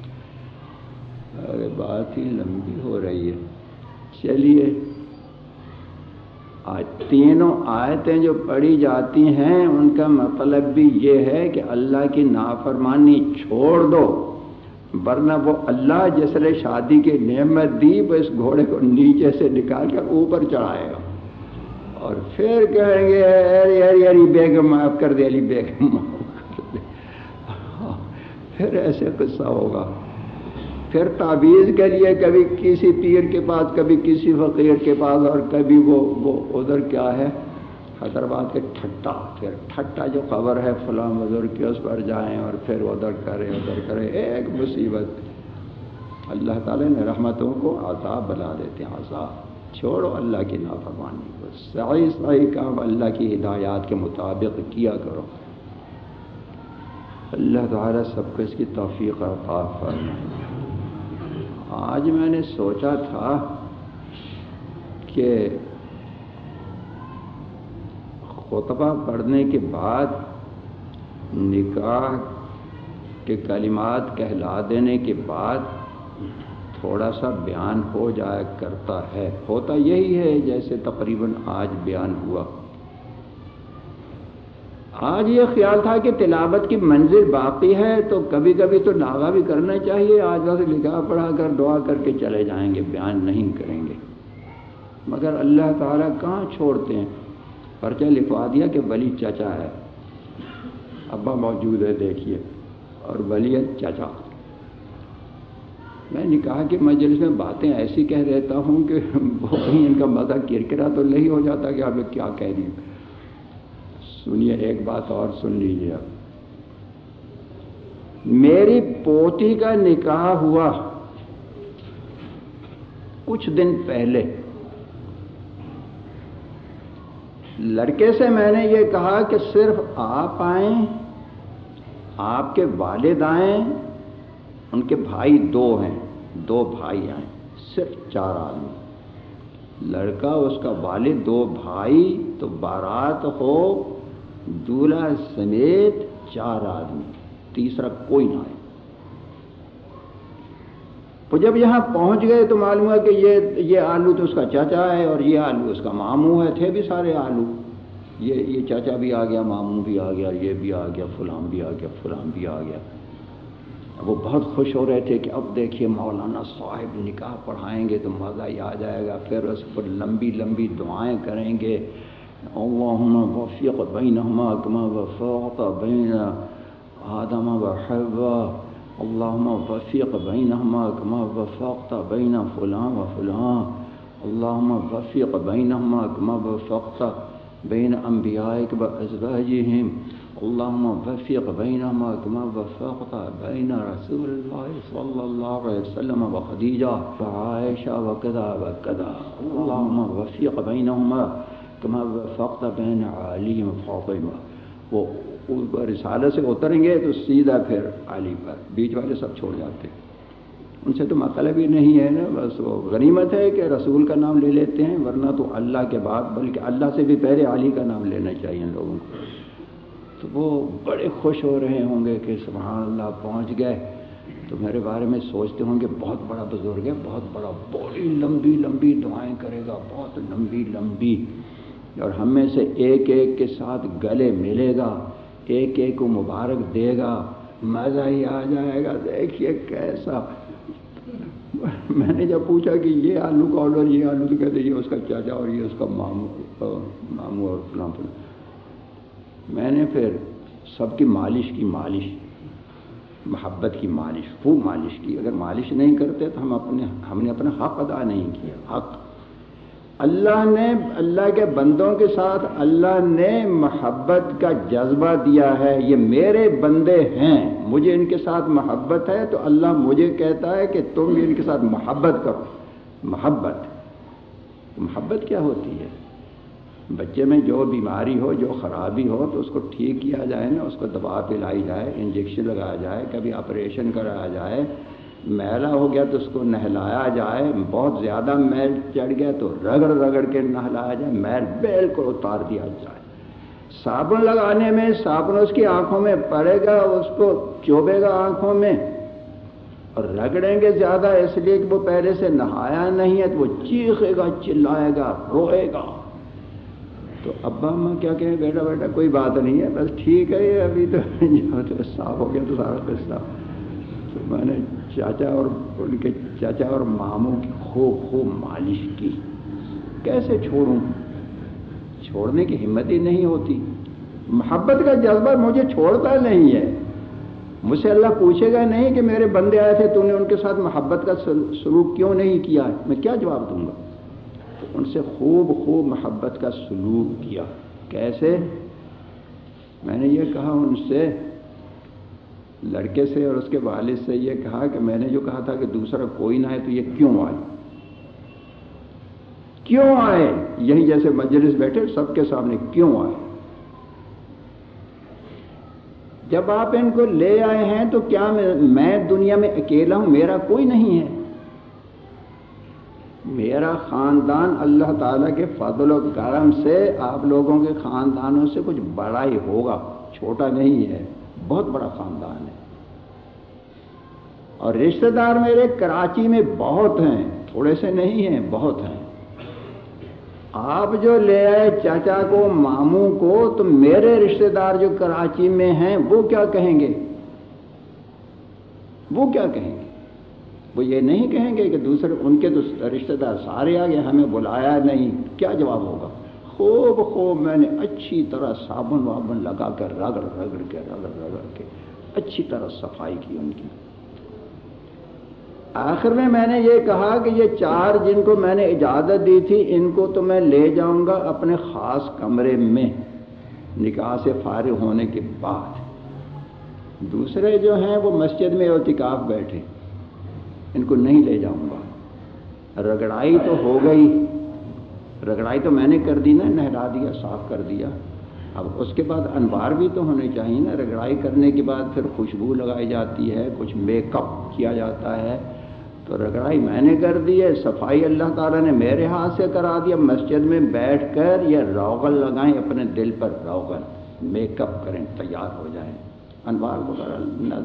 ارے بات ہی لمبی ہو رہی ہے۔ چلیے، آج تینوں آیتیں جو پڑھی جاتی ہیں، ان کا مطلب بھی یہ ہے کہ اللہ کی نافرمانی چھوڑ دو، ورنہ وہ اللہ جس نے شادی کی نعمت دی، وہ اس گھوڑے کو نیچے سے نکال کر اوپر چڑھائے گا۔ اور پھر کہیں گے، ارے ارے اری بیگم، معاف کر دے، علی بیگم، معاف کر دے۔ ہاں، پھر ایسے قصہ ہوگا۔ پھر تعویذ کے لیے کبھی کسی پیر کے پاس، کبھی کسی فقیر کے پاس اور کبھی وہ وہ ادھر کیا ہے؟ حیدرآباد کے ٹھٹا پھر ٹھٹا جو خبر ہے، فلاں بزرگ کی اس پر جائیں اور پھر ادھر کریں ادھر کریں، ایک مصیبت اللہ تعالی نے رحمتوں کو عذاب بنا دیتے ہیں، عذاب۔ چھوڑو اللہ کی نافرمانی کو۔ صحیح صحیح کام اللہ کی ہدایات کے مطابق کیا کرو۔ اللہ تعالیٰ سب کو اس کی توفیق عطا فرمائے۔ آج میں نے سوچا تھا کہ خطبہ پڑھنے کے بعد نکاح کے کلمات کہلا دینے کے بعد تھوڑا سا بیان ہو جایا کرتا ہے۔ ہوتا یہی ہے جیسے تقریباً آج بیان ہوا۔ آج یہ خیال تھا کہ تلاوت کی منزل باقی ہے تو کبھی کبھی تو ناغا بھی کرنا چاہیے۔ آج بس لکھا پڑھا کر دعا کر کے چلے جائیں گے، بیان نہیں کریں گے۔ مگر اللہ تعالیٰ کہاں چھوڑتے ہیں؟ پرچہ لکھوا دیا کہ ولی چچا ہے۔ ابا موجود ہے، دیکھیے۔ اور ولی چچا۔ میں نے کہا کہ مجلس میں باتیں ایسی کہہ دیتا ہوں کہ کہیں ان کا مزہ کرکرا تو نہیں ہو جاتا کہ آپ کیا کہہ رہی ہوں سنیے، ایک بات اور سن لیجیے اب میری پوتی کا نکاح ہوا کچھ دن پہلے۔ لڑکے سے میں نے یہ کہا کہ صرف آپ آئیں، آپ کے والد آئیں، ان کے بھائی دو ہیں، دو بھائی آئیں، صرف چار آدمی۔ لڑکا، اس کا والد، دو بھائی، تو بارات ہو دولہا سمیت چار آدمی۔ تیسرا کوئی نہ آئے تو جب یہاں پہنچ گئے تو معلوم ہے کہ یہ یہ آلو تو اس کا چاچا ہے اور یہ آلو اس کا ماموں ہے، تھے بھی سارے آلو۔ یہ یہ چاچا بھی آ گیا، ماموں بھی آ گیا، یہ بھی آ گیا فلاں بھی آ گیا فلاں بھی آ گیا۔ وہ بہت خوش ہو رہے تھے کہ اب دیکھیے مولانا صاحب نکاح پڑھائیں گے تو مزہ ہی آ جائے گا۔ پھر اس پر لمبی لمبی دعائیں کریں گے۔ اللهم وفق بينهما كما وفقت بين آدم وحواء. اللهم وفق بينهما كما وفقت بين فلان وفلان. اللهم وفق بينهما كما وفقت بين أنبيائك وأزواجهم. اللهم وفق بينهما كما وفقت بين رسول الله صلى الله عليه وسلم وخديجة وعائشة وكذا وكذا. اللهم وفق بينهما کما وفقت بین علی فاطمہ وہ رسالہ سے اتریں گے تو سیدھا پھر علی پر، بیچ والے سب چھوڑ جاتے ان سے تو مطلب ہی نہیں ہے نا، بس وہ غنیمت ہے کہ رسول کا نام لے لیتے ہیں، ورنہ تو اللہ کے بعد، بلکہ اللہ سے بھی پہلے علی کا نام لینا چاہیے ان لوگوں کو۔ تو وہ بڑے خوش ہو رہے ہوں گے کہ سبحان اللہ پہنچ گئے۔ تو میرے بارے میں سوچتے ہوں گے، بہت بڑا بزرگ ہے، بہت بڑا، بڑی لمبی لمبی دعائیں کرے گا، بہت لمبی لمبی۔ اور ہم میں سے ایک ایک کے ساتھ گلے ملے گا، ایک ایک کو مبارک دے گا۔ مزہ ہی آ جائے گا، دیکھیے کیسا۔ میں نے جب پوچھا کہ یہ آلو کا آڈر یہ آلو تو کہتے یہ اس کا چاچا اور یہ اس کا ماموں ماموں اور فلاں فلاں۔ میں نے پھر سب کی مالش کی مالش، محبت کی مالش، خوب مالش کی۔ اگر مالش نہیں کرتے تو ہم اپنے، ہم نے اپنا حق ادا نہیں کیا، حق۔ اللہ نے اللہ کے بندوں کے ساتھ اللہ نے محبت کا جذبہ دیا ہے، یہ میرے بندے ہیں، مجھے ان کے ساتھ محبت ہے، تو اللہ مجھے کہتا ہے کہ تم ان کے ساتھ محبت کرو۔ محبت محبت کیا ہوتی ہے؟ بچے میں جو بیماری ہو، جو خرابی ہو، تو اس کو ٹھیک کیا جائے نا، اس کو دوا پلائی جائے، انجیکشن لگایا جائے، کبھی آپریشن کرایا جائے۔ میلا ہو گیا تو اس کو نہلایا جائے، بہت زیادہ میل چڑھ گیا تو رگڑ رگڑ کے نہلایا جائے، میل بالکل اتار دیا جائے۔ صابن لگانے میں، صابن اس کی آنکھوں میں پڑے گا، اس کو چوبے گا آنکھوں میں۔ اور رگڑیں گے زیادہ، اس لیے کہ وہ پہلے سے نہایا نہیں ہے، تو وہ چیخے گا، چلائے گا، روئے گا۔ تو ابا اماں کیا کہیں، بیٹا بیٹا، کوئی بات نہیں ہے، بس ٹھیک ہے، یہ ابھی تو صاف ہو گیا تو سارا قصہ۔ تو میں نے چاچا اور ان کے چاچا اور ماموں کی خوب خوب مالش کی۔ کیسے چھوڑوں؟ چھوڑنے کی ہمت ہی نہیں ہوتی۔ محبت کا جذبہ مجھے چھوڑتا نہیں ہے۔ مجھ سے اللہ پوچھے گا نہیں کہ میرے بندے آئے تھے، تو نے ان کے ساتھ محبت کا سلوک کیوں نہیں کیا؟ میں کیا جواب دوں گا؟ تو ان سے خوب خوب محبت کا سلوک کیا۔ کیسے؟ میں نے یہ کہا ان سے لڑکے سے اور اس کے والد سے یہ کہا کہ میں نے جو کہا تھا کہ دوسرا کوئی نہ ہے تو یہ کیوں آئے؟ کیوں آئے؟ یہی جیسے مجلس بیٹھے سب کے سامنے کیوں آئے؟ جب آپ ان کو لے آئے ہیں تو کیا میں دنیا میں اکیلا ہوں؟ میرا کوئی نہیں ہے۔ میرا خاندان اللہ تعالیٰ کے فضل و کرم سے آپ لوگوں کے خاندانوں سے کچھ بڑا ہی ہوگا، چھوٹا نہیں ہے۔ بہت بڑا خاندان ہے۔ اور رشتہ دار میرے کراچی میں بہت ہیں، تھوڑے سے نہیں ہیں، بہت ہیں۔ آپ جو لے آئے چاچا کو، ماموں کو، تو میرے رشتہ دار جو کراچی میں ہیں، وہ کیا کہیں گے؟ وہ کیا کہیں گے؟ وہ یہ نہیں کہیں گے کہ دوسرے، ان کے تو رشتہ دار سارے آگے ہمیں بلایا نہیں۔ کیا جواب ہوگا؟ خوب خوب میں نے اچھی طرح صابن وابن لگا کر رگڑ رگڑ کے رگڑ رگڑ کے اچھی طرح صفائی کی ان کی۔ آخر میں میں نے یہ کہا کہ یہ چار جن کو میں نے اجازت دی تھی، ان کو تو میں لے جاؤں گا اپنے خاص کمرے میں نکاح سے فارغ ہونے کے بعد۔ دوسرے جو ہیں وہ مسجد میں اعتکاف بیٹھے، ان کو نہیں لے جاؤں گا۔ رگڑائی تو ہو گئی۔ رگڑائی تو میں نے کر دی نا، نہلا دیا، صاف کر دیا۔ اب اس کے بعد انوار بھی تو ہونے چاہیے نا۔ رگڑائی کرنے کے بعد پھر خوشبو لگائی جاتی ہے، کچھ میک اپ کیا جاتا ہے۔ تو رگڑائی میں نے کر دی ہے، صفائی اللہ تعالیٰ نے میرے ہاتھ سے کرا دیا مسجد میں بیٹھ کر یا روغن لگائیں، اپنے دل پر روغن، میک اپ کریں، تیار ہو جائیں۔ انوار وغیرہ نہ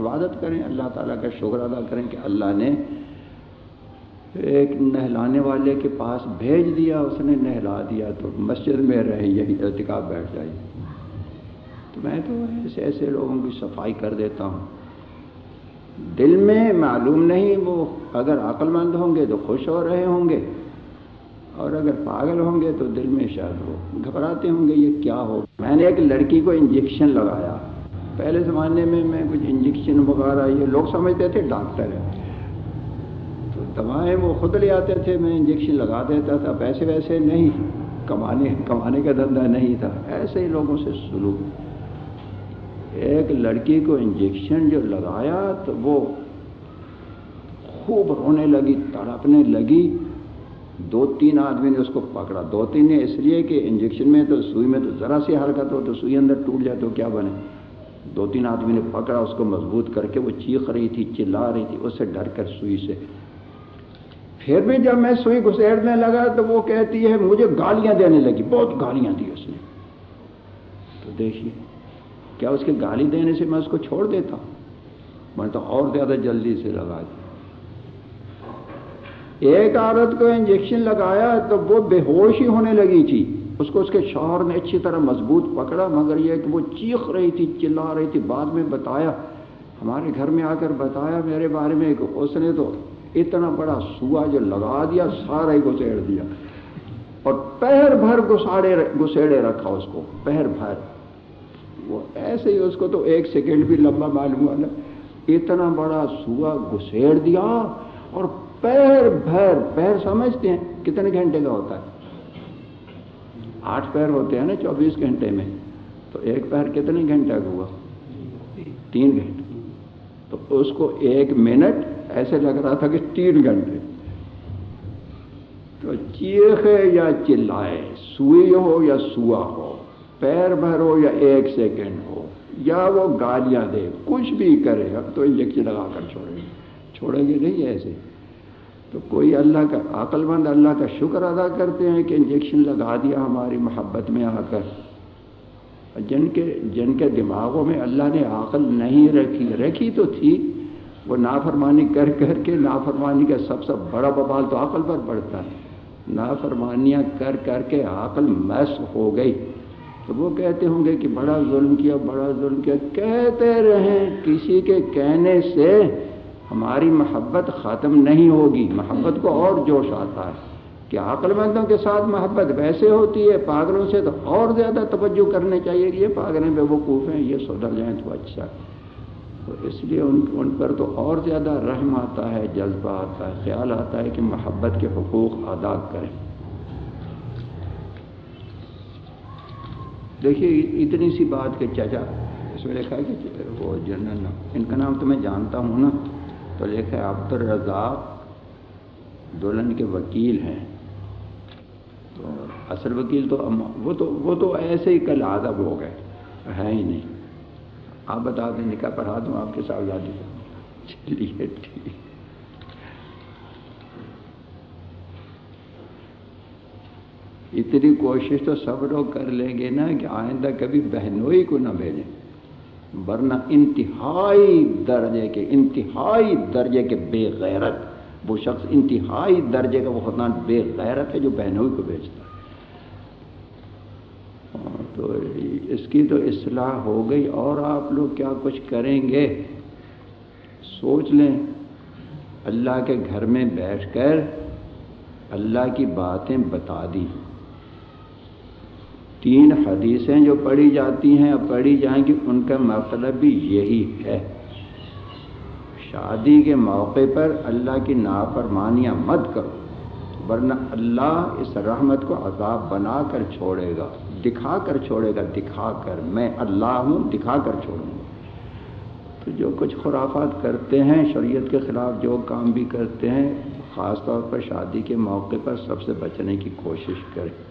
عبادت کریں، اللہ تعالیٰ کا شکر ادا کریں کہ اللہ نے ایک نہلانے والے کے پاس بھیج دیا، اس نے نہلا دیا تو مسجد میں رہے، یہی ارتکاب بیٹھ جائے۔ تو میں تو ایسے ایسے لوگوں کی صفائی کر دیتا ہوں۔ دل میں معلوم نہیں، وہ اگر عقل مند ہوں گے تو خوش ہو رہے ہوں گے، اور اگر پاگل ہوں گے تو دل میں شاید وہ گھبراتے ہوں گے، یہ کیا ہو؟ میں نے ایک لڑکی کو انجیکشن لگایا۔ پہلے زمانے میں میں کچھ انجیکشن وغیرہ، یہ لوگ سمجھتے تھے ڈاکٹر ہے۔ دوائیں وہ خود لے آتے تھے، میں انجیکشن لگا دیتا تھا، پیسے ویسے نہیں، کمانے کمانے کا دھندا نہیں تھا۔ ایسے ہی لوگوں سے سلوک۔ ایک لڑکی کو انجیکشن جو لگایا تو وہ خوب رونے لگی، تڑپنے لگی۔ دو تین آدمی نے اس کو پکڑا۔ دو تین نے اس لیے کہ انجیکشن میں تو سوئی میں تو ذرا سی حرکت ہو تو سوئی اندر ٹوٹ جائے تو کیا بنے؟ دو تین آدمی نے پکڑا، اس کو مضبوط کر کے وہ چیخ رہی تھی، چلا رہی تھی اس سے ڈر کر سوئی سے۔ پھر بھی جب میں سوئی گھسیڑنے لگا تو وہ کہتی ہے، مجھے گالیاں دینے لگی، بہت گالیاں دی اس نے۔ تو دیکھیے، کیا اس کے گالی دینے سے میں اس کو چھوڑ دیتا؟ میں تو اور زیادہ جلدی سے لگا دی ایک عورت کو انجیکشن لگایا تو وہ بے ہوش ہی ہونے لگی تھی۔ اس کو اس کے شوہر نے اچھی طرح مضبوط پکڑا، مگر یہ کہ وہ چیخ رہی تھی، چلا رہی تھی۔ بعد میں بتایا، ہمارے گھر میں آ کر بتایا میرے بارے میں کہ اس نے تو اتنا بڑا سوا جو لگا دیا، سارا ہی گسیڑ دیا۔ اور پہر بھر گساڑے، گسیڑے رکھا اس کو، پہر بھر۔ وہ ایسے ہی اس کو تو ایک سیکنڈ بھی لمبا معلوم ہوا اتنا بڑا سوا گسیڑ دیا اور پیر بھر پیر سمجھتے ہیں کتنے گھنٹے کا ہوتا ہے؟ آٹھ پیر ہوتے ہیں نا چوبیس گھنٹے میں۔ تو ایک پیر کتنے گھنٹے کا ہوا؟ تین گھنٹے۔ تو اس کو ایک منٹ ایسے لگ رہا تھا کہ تین گھنٹے۔ تو چیخے یا چلائے سوئی ہو یا سوا ہو، پیر بھر ہو یا ایک سیکنڈ ہو، یا وہ گالیاں دے، کچھ بھی کرے اب تو انجیکشن لگا کر چھوڑے گے۔ چھوڑیں گے نہیں ایسے۔ تو کوئی اللہ کا عقل مند اللہ کا شکر ادا کرتے ہیں کہ انجیکشن لگا دیا ہماری محبت میں آ کر۔ جن کے جن کے دماغوں میں اللہ نے عقل نہیں رکھی رکھی تو تھی۔ وہ نافرمانی کر کر کے نافرمانی کا سب سے بڑا ببال تو عقل پر پڑتا ہے۔ نافرمانیاں کر کر کے عقل میس ہو گئی۔ تو وہ کہتے ہوں گے کہ بڑا ظلم کیا، بڑا ظلم کیا۔ کہتے رہیں کسی کے کہنے سے ہماری محبت ختم نہیں ہوگی۔ محبت کو اور جوش آتا ہے کہ عقل مندوں کے ساتھ محبت ویسے ہوتی ہے، پاگلوں سے تو اور زیادہ توجہ کرنے چاہیے۔ کہ یہ پاگلیں بے وقوف ہیں، یہ سدھر جائیں تو اچھا۔ تو اس لیے ان ان پر تو اور زیادہ رحم آتا ہے، جذبہ آتا ہے، خیال آتا ہے کہ محبت کے حقوق ادا کریں۔ دیکھیے، اتنی سی بات کہ چچا، اس میں لکھا ہے کہ وہ جنرل ان کا نام تو میں جانتا ہوں نا۔ تو لکھا ہے، عبد الرزاق دلہن کے وکیل ہیں۔ تو اصل وکیل تو وہ تو وہ تو ایسے ہی کل آداب ہو گئے، ہے ہی نہیں۔ آپ بتا دیں نکاح پڑھا دوں؟ آپ کے ساتھ چلیے، ٹھیک۔ اتنی کوشش تو سب لوگ کر لیں گے نا کہ آئندہ کبھی بہنوئی کو نہ بھیجیں۔ ورنہ انتہائی درجے کے، انتہائی درجے کے بے غیرت، وہ شخص انتہائی درجے کا وہ خطان بے غیرت ہے جو بہنوئی کو بیچتا ہے۔ تو اس کی تو اصلاح ہو گئی اور آپ لوگ کیا کچھ کریں گے؟ سوچ لیں۔ اللہ کے گھر میں بیٹھ کر اللہ کی باتیں بتا دی۔ تین حدیثیں جو پڑھی جاتی ہیں اور پڑھی جائیں گی ان کا مطلب بھی یہی ہے۔ شادی کے موقع پر اللہ کی نافرمانیاں مت کرو، ورنہ اللہ اس رحمت کو عذاب بنا کر چھوڑے گا۔ دکھا کر چھوڑے گا دکھا کر میں اللہ ہوں دکھا کر چھوڑوں گا۔ تو جو کچھ خرافات کرتے ہیں شریعت کے خلاف جو کام بھی کرتے ہیں خاص طور پر شادی کے موقع پر سب سے بچنے کی کوشش کریں۔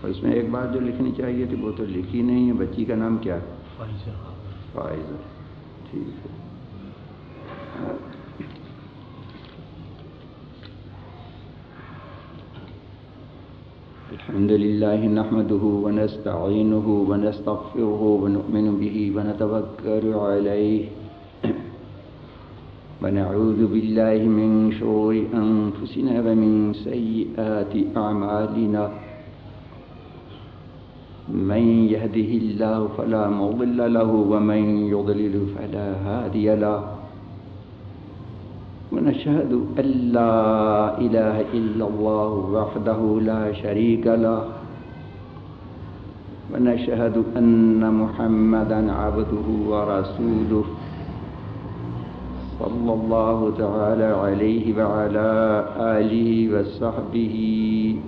اور اس میں ایک بات جو لکھنی چاہیے تھی وہ تو لکھی نہیں ہے۔ بچی کا نام کیا؟ فائزہ۔ ٹھیک ہے۔ الحمد لله نحمده ونستعينه ونستغفره ونؤمن به ونتوكل عليه ونعوذ بالله من شرور أنفسنا ومن سيئات أعمالنا. من يهده الله فلا مضل له ومن يضلل فلا هادي له. ونشهد أن لا إله إلا الله وحده لا شريك له ونشهد أن محمدا عبده ورسوله صلى الله تعالى عليه وعلى آله وصحبه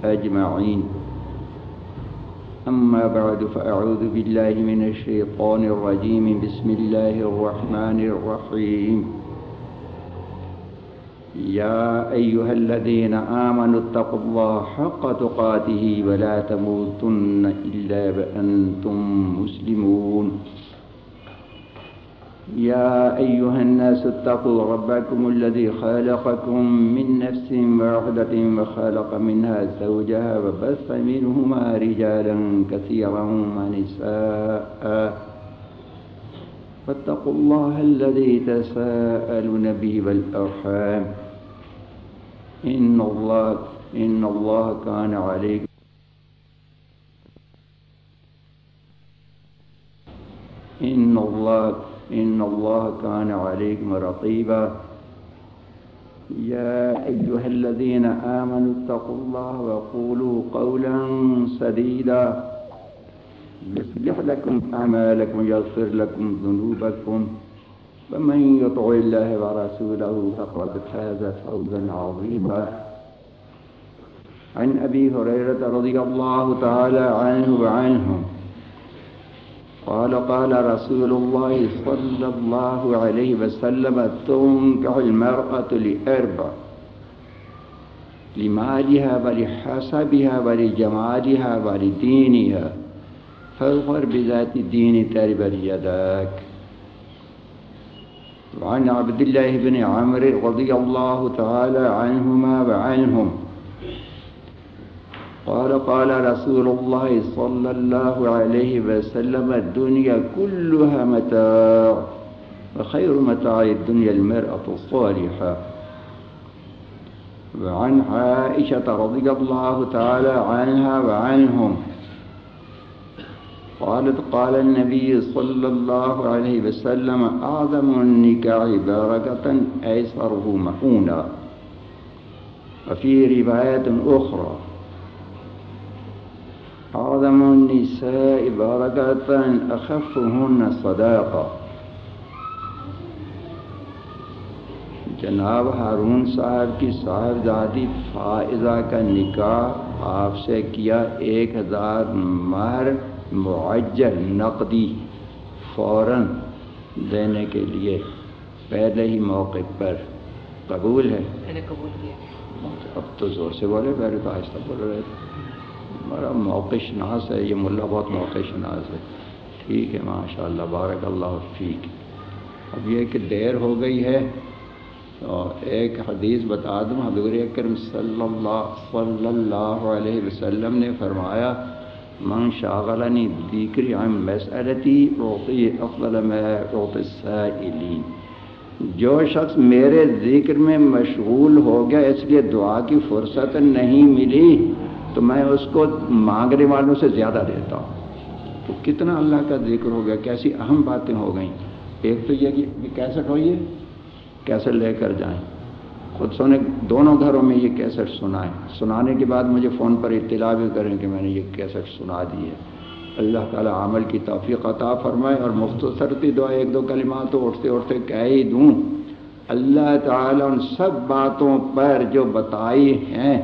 أجمعين. أما بعد، فأعوذ بالله من الشيطان الرجيم. بسم الله الرحمن الرحيم. يا أيها الذين آمنوا اتقوا الله حق تقاته ولا تموتن إلا وأنتم مسلمون. يا أيها الناس اتقوا ربكم الذي خلقكم من نفس واحدة وخلق منها زوجها وبث منهما رجالا كثيرا ونساء. فاتقوا الله الذي تساءلون به والأرحام. إن الله إن الله كان عليكم إن الله إن الله كان عليكم رقيبا. يا أيها الذين آمنوا اتقوا الله وقولوا قولا سديدا. يصلح لكم أعمالكم، يغفر لكم ذنوبكم. ومن يطع الله ورسوله فقد فاز فوزا عظيما. عن أبي هريرة رضي الله تعالى عنه وعنهم قال قال رسول الله صلى الله عليه وسلم تنكح المرأة لأربع، لمالها ولحسبها ولجمالها ولدينها فاظفر بذات الدين تربت يداك. وعن عبد الله بن عمرو رضي الله تعالى عنهما وعنهم. قال قال رسول الله صلى الله عليه وسلم، الدنيا كلها متاع، وخير متاع الدنيا المرأة الصالحة. وعن عائشة رضي الله تعالى عنها وعنهم. قالت قال النبي صلى الله عليه وسلم أعظم النكاح بركة أيسره مؤونا وفي رواية أخرى أعظم النساء بركة، أخفهن صداقة. جناب ہارون صاحب کی صاحبزادی فائزہ کا نکاح آپ سے کیا ایک ہزار مہر معجل نقدی فوراً دینے کے لیے پہلے ہی موقع پر قبول ہے۔ اب تو زور سے بولے پہلے تو آہستہ بول رہے۔ تھے بڑا موقع شناس ہے یہ ملا بہت موقع شناس ہے۔ ٹھیک ہے ماشاء اللہ بارک اللہ ٹھیک اب یہ کہ دیر ہو گئی ہے تو ایک حدیث بتا دوں۔ حضور اکرم صلی اللہ صلی اللہ علیہ وسلم نے فرمایا من شاغلنی ذکری عن مسئلتی اعطی افضل ما اعطی السائلین جو شخص میرے ذکر میں مشغول ہو گیا، اس لیے دعا کی فرصت نہیں ملی، تو میں اس کو مانگنے والوں سے زیادہ دیتا ہوں۔ تو کتنا اللہ کا ذکر ہو گیا، کیسی اہم باتیں ہو گئیں۔ ایک تو یہ کہ کیسٹ ہوئی ہے کیسٹ لے کر جائیں۔ خود سونے، دونوں گھروں میں یہ کیسٹ سنائیں سنانے کے بعد مجھے فون پر اطلاع بھی کریں کہ میں نے یہ کیسٹ سنا دی ہے۔ اللہ تعالیٰ عمل کی توفیق عطا فرمائے اور مختصرتی دعا ایک دو کلمات تو اٹھتے اٹھتے کہہ ہی دوں۔ اللہ تعالیٰ ان سب باتوں پر جو بتائی ہیں،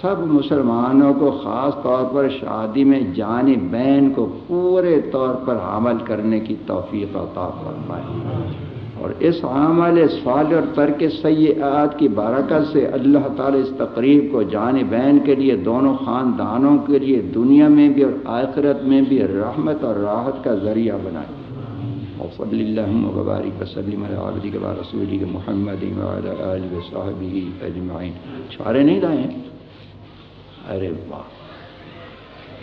سب مسلمانوں کو خاص طور پر شادی میں جان بین کو پورے طور پر عمل کرنے کی توفیق عطا فرمائے۔ اور اس عمل سوال اور ترک سیئات کی برکت سے اللہ تعالی اس تقریب کو جان بین کے لیے، دونوں خاندانوں کے لیے، دنیا میں بھی اور آخرت میں بھی رحمت اور راحت کا ذریعہ بنائے۔ اور صلی اللہ وبارک وسلم علی کے بعد رسول محمد علیہ اجمعین۔ چھارے نہیں لائے؟ ہیں ارے واہ۔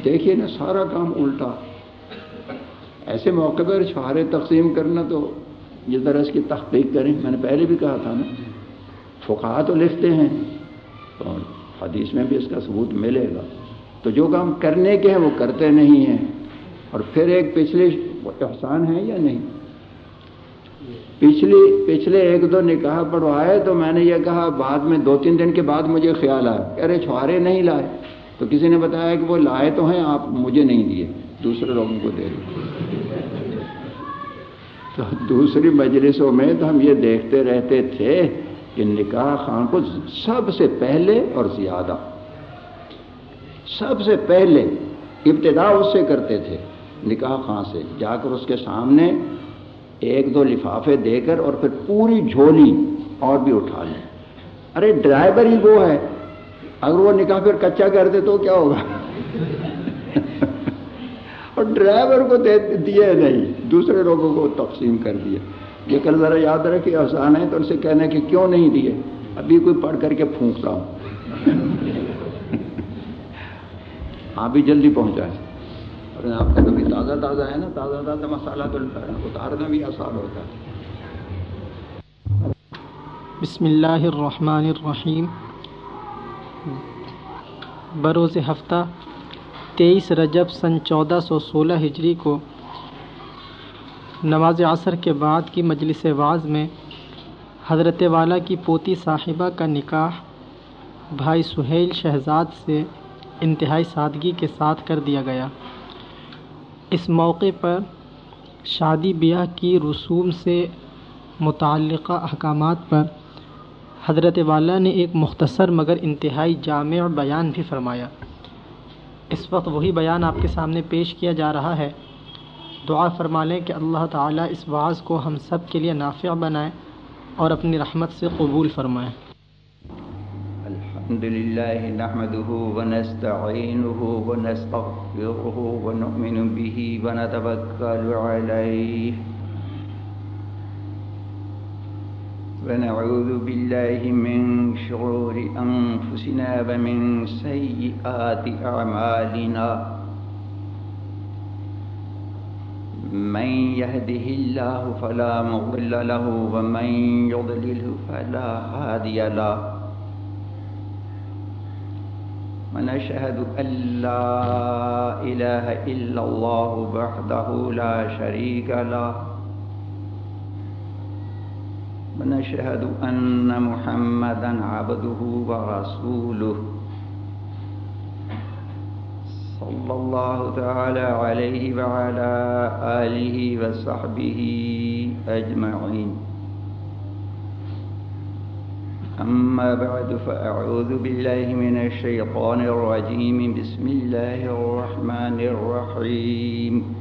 دیکھیے نا، سارا کام الٹا۔ ایسے موقع پر چھارے تقسیم کرنا تو یہ ذرا اس کی تحقیق کریں، میں نے پہلے بھی کہا تھا نا فقہ تو لکھتے ہیں تو حدیث میں بھی اس کا ثبوت ملے گا۔ تو جو کام کرنے کے ہیں، وہ کرتے نہیں ہیں۔ اور پھر ایک پچھلے احسان ہے یا نہیں؟ پچھلی پچھلے ایک دو نکاح پڑھوائے تو میں نے یہ کہا، بعد میں دو تین دن کے بعد مجھے خیال آیا۔ کہہ رہے، چھوارے نہیں لائے۔ تو کسی نے بتایا کہ وہ لائے تو ہیں، آپ مجھے نہیں دیے۔ دوسرے لوگوں کو دے دیے تو دوسری مجلسوں میں تو ہم یہ دیکھتے رہتے تھے کہ نکاح خان کو سب سے پہلے اور زیادہ، سب سے پہلے ابتدا اس سے کرتے تھے نکاح خاں سے۔ جا کر اس کے سامنے ایک دو لفافے دے کر اور پھر پوری جھولی اور بھی اٹھا لیں۔ ارے ڈرائیور ہی وہ ہے، اگر وہ نکاح پھر کچا کر دے تو کیا ہوگا؟ اور ڈرائیور کو دیے نہیں، دوسرے لوگوں کو تقسیم کر دیا یہ کل ذرا یاد رکھے آسان ہے تو ان سے کہنا کہ کیوں نہیں دیے؟ ابھی کوئی پڑھ کر کے پھونکتا ہوں۔ آپ بھی جلدی پہنچائیں اور آپ کا کبھی تازہ تازہ ہے نا، تازہ تازہ مسالہ تو اتارنا بھی آسان ہوتا ہے۔ بسم اللہ الرحمن الرحیم۔ بروز ہفتہ تیئیس رجب سن چودہ سو سولہ ہجری کو نماز عصر کے بعد کی مجلس واز میں حضرت والا کی پوتی صاحبہ کا نکاح بھائی سہیل شہزاد سے انتہائی سادگی کے ساتھ کر دیا گیا۔ اس موقع پر شادی بیاہ کی رسوم سے متعلقہ احکامات پر حضرت والا نے ایک مختصر مگر انتہائی جامع بیان بھی فرمایا۔ اس وقت وہی بیان آپ کے سامنے پیش کیا جا رہا ہے۔ دعا فرما لیں کہ اللہ تعالیٰ اس بعض کو ہم سب کے لیے نافع بنائے اور اپنی رحمت سے قبول فرمائیں الحمد لله نحمده ونستعينه ونستغفره ونؤمن به ونتوكل عليه ونعوذ بالله من شرور أنفسنا ومن سيئات أعمالنا. من يهده الله فلا مضل له ومن يضلله فلا هادي له. ونشهد أن لا إله إلا الله وحده لا شريك له. ونشهد أن محمدا عبده ورسوله. صلى الله تعالى عليه وعلى آله وصحبه أجمعين. أما بعد، فأعوذ بالله من الشيطان الرجيم. بسم الله الرحمن الرحيم.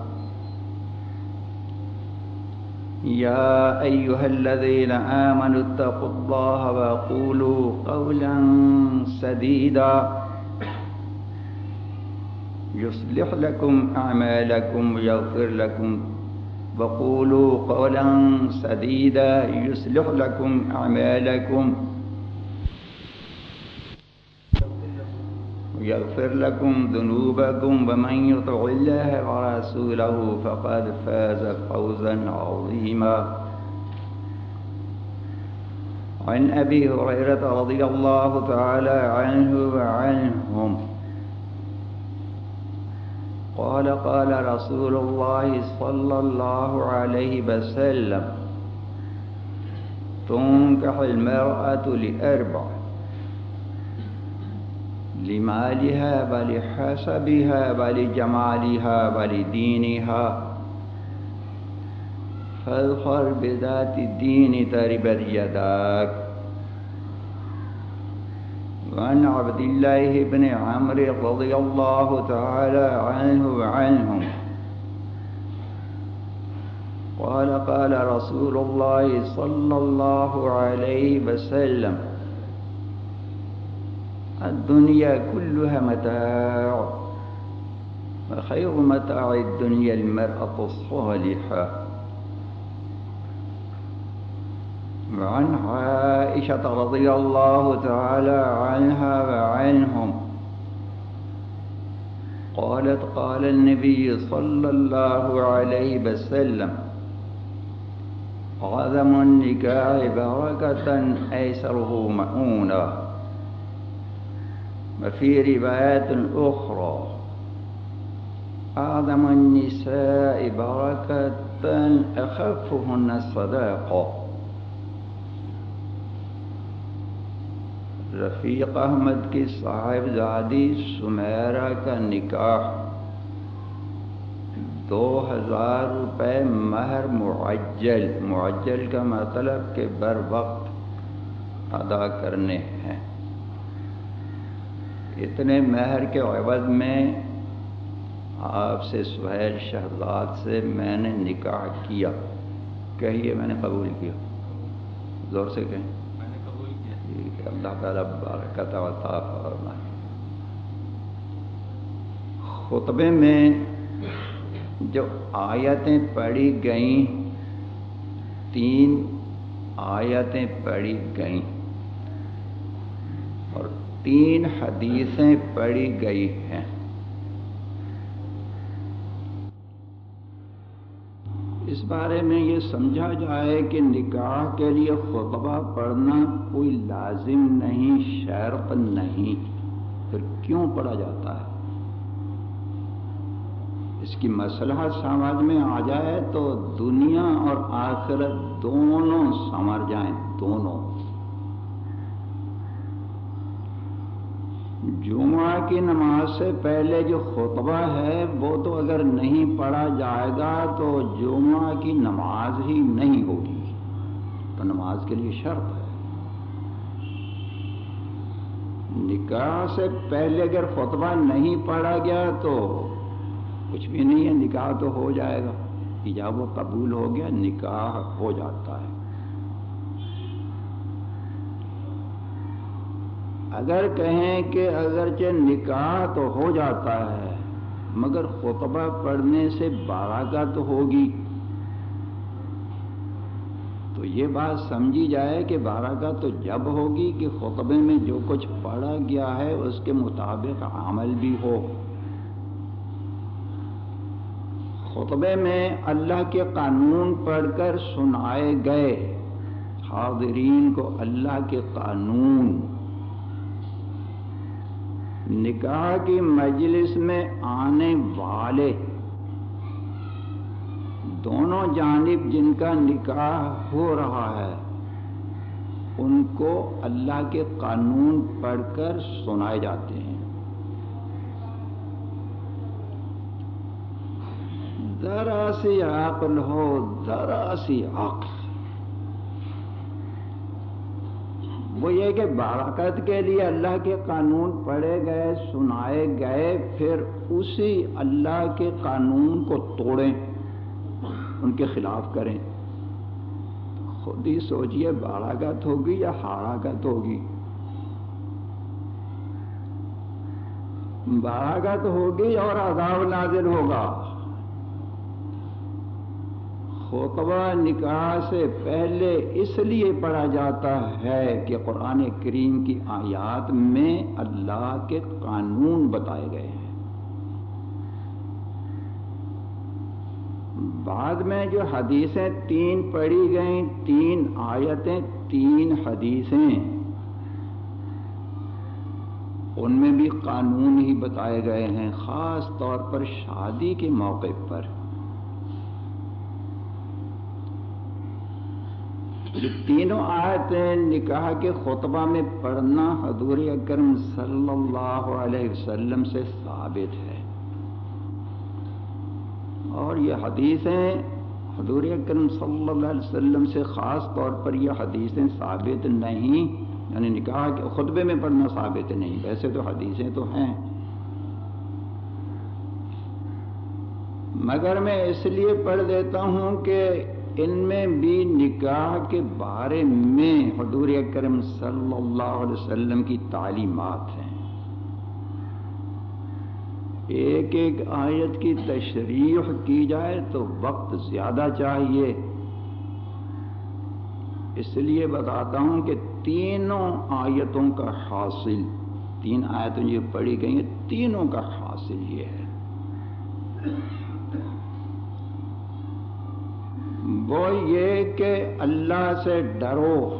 يا أيها الذين آمنوا اتقوا الله وقولوا قولا سديدا. يصلح لكم أعمالكم ويغفر لكم وقولوا قولا سديدا. يصلح لكم أعمالكم يغفر لكم ذنوبكم ومن يطع الله ورسوله فقد فاز فوزا عظيما. عن أبي هريرة رضي الله تعالى عنه وعنهم. قال قال رسول الله صلى الله عليه وسلم تنكح المرأة لأربع. لمالها ولحسبها ولجمالها ولدينها فاظفر بذات الدين تربت يداك. وعن عبد الله بن عمرو رضي الله تعالى عنه وعنهم، قال قال رسول الله صلى الله عليه وسلم الدنيا كلها متاع وخير متاع الدنيا المرأة الصالحة. وعن عائشة رضي الله تعالى عنها وعنهم، قالت قال النبي صلى الله عليه وسلم عظم النكاح بركة أيسره مؤونة. وفي روايات أخرى. أعظم النساء بركة أخفهن الصداقة رفیق احمد کی صاحب زادی سمیرہ کا نکاح دو ہزار روپے مہر معجل معجل کا مطلب کہ بر وقت ادا کرنے ہیں۔ اتنے مہر کے عوض میں آپ سے سہیل شہزاد سے میں نے نکاح کیا۔ کہیے میں نے قبول کیا۔ زور سے کہیں۔ کہ اللہ تعالیٰ برکت عطا فرمائے۔ خطبے میں جو آیتیں پڑھی گئیں تین آیتیں پڑھی گئیں۔ تین حدیثیں پڑھی گئی ہیں۔ اس بارے میں یہ سمجھا جائے کہ نکاح کے لیے خطبہ پڑھنا کوئی لازم نہیں، شرط نہیں۔ پھر کیوں پڑھا جاتا ہے؟ اس کی مسئلہ سمجھ میں آ جائے تو دنیا اور آخرت دونوں سمر جائیں، دونوں۔ جمعہ کی نماز سے پہلے جو خطبہ ہے، وہ تو اگر نہیں پڑھا جائے گا تو جمعہ کی نماز ہی نہیں ہوگی۔ تو نماز کے لیے شرط ہے۔ نکاح سے پہلے اگر خطبہ نہیں پڑھا گیا تو کچھ بھی نہیں ہے، نکاح تو ہو جائے گا۔ جب وہ قبول ہو گیا، نکاح ہو جاتا ہے۔ اگر کہیں کہ اگرچہ نکاح تو ہو جاتا ہے، مگر خطبہ پڑھنے سے بارہ تو ہوگی۔ تو یہ بات سمجھی جائے کہ بارہ تو جب ہوگی کہ خطبے میں جو کچھ پڑھا گیا ہے، اس کے مطابق عمل بھی ہو۔ خطبے میں اللہ کے قانون پڑھ کر سنائے گئے۔ حاضرین کو اللہ کے قانون نکاح کی مجلس میں آنے والے دونوں جانب جن کا نکاح ہو رہا ہے، ان کو اللہ کے قانون پڑھ کر سنائے جاتے ہیں۔ ذرا سی عقل ہو، ذرا سی عقل۔ وہ یہ کہ برکت کے لیے اللہ کے قانون پڑھے گئے، سنائے گئے، پھر اسی اللہ کے قانون کو توڑیں، ان کے خلاف کریں۔ خود ہی سوچئے باراگت ہوگی یا ہاراگت ہوگی۔ باراگت ہوگی اور عذاب نازل ہوگا۔ خطبہ نکاح سے پہلے اس لیے پڑھا جاتا ہے کہ قرآن کریم کی آیات میں اللہ کے قانون بتائے گئے ہیں۔ بعد میں جو حدیثیں تین پڑھی گئیں، تین آیتیں، تین حدیثیں۔ ان میں بھی قانون ہی بتائے گئے ہیں، خاص طور پر شادی کے موقع پر۔ تینوں آیتیں نکاح کے خطبہ میں پڑھنا حضور اکرم صلی اللہ علیہ وسلم سے ثابت ہے۔ اور یہ حدیثیں حضور اکرم صلی اللہ علیہ وسلم سے خاص طور پر یہ حدیثیں ثابت نہیں یعنی نکاح کے خطبے میں پڑھنا ثابت نہیں، ویسے تو حدیثیں تو ہیں۔ مگر میں اس لیے پڑھ دیتا ہوں کہ ان میں بھی نکاح کے بارے میں حضور اکرم صلی اللہ علیہ وسلم کی تعلیمات ہیں۔ ایک ایک آیت کی تشریح کی جائے تو وقت زیادہ چاہیے۔ اس لیے بتاتا ہوں کہ تینوں آیتوں کا حاصل، تین آیتوں یہ پڑھی گئی ہیں تینوں کا حاصل یہ ہے۔ وہ یہ کہ اللہ سے ڈرو۔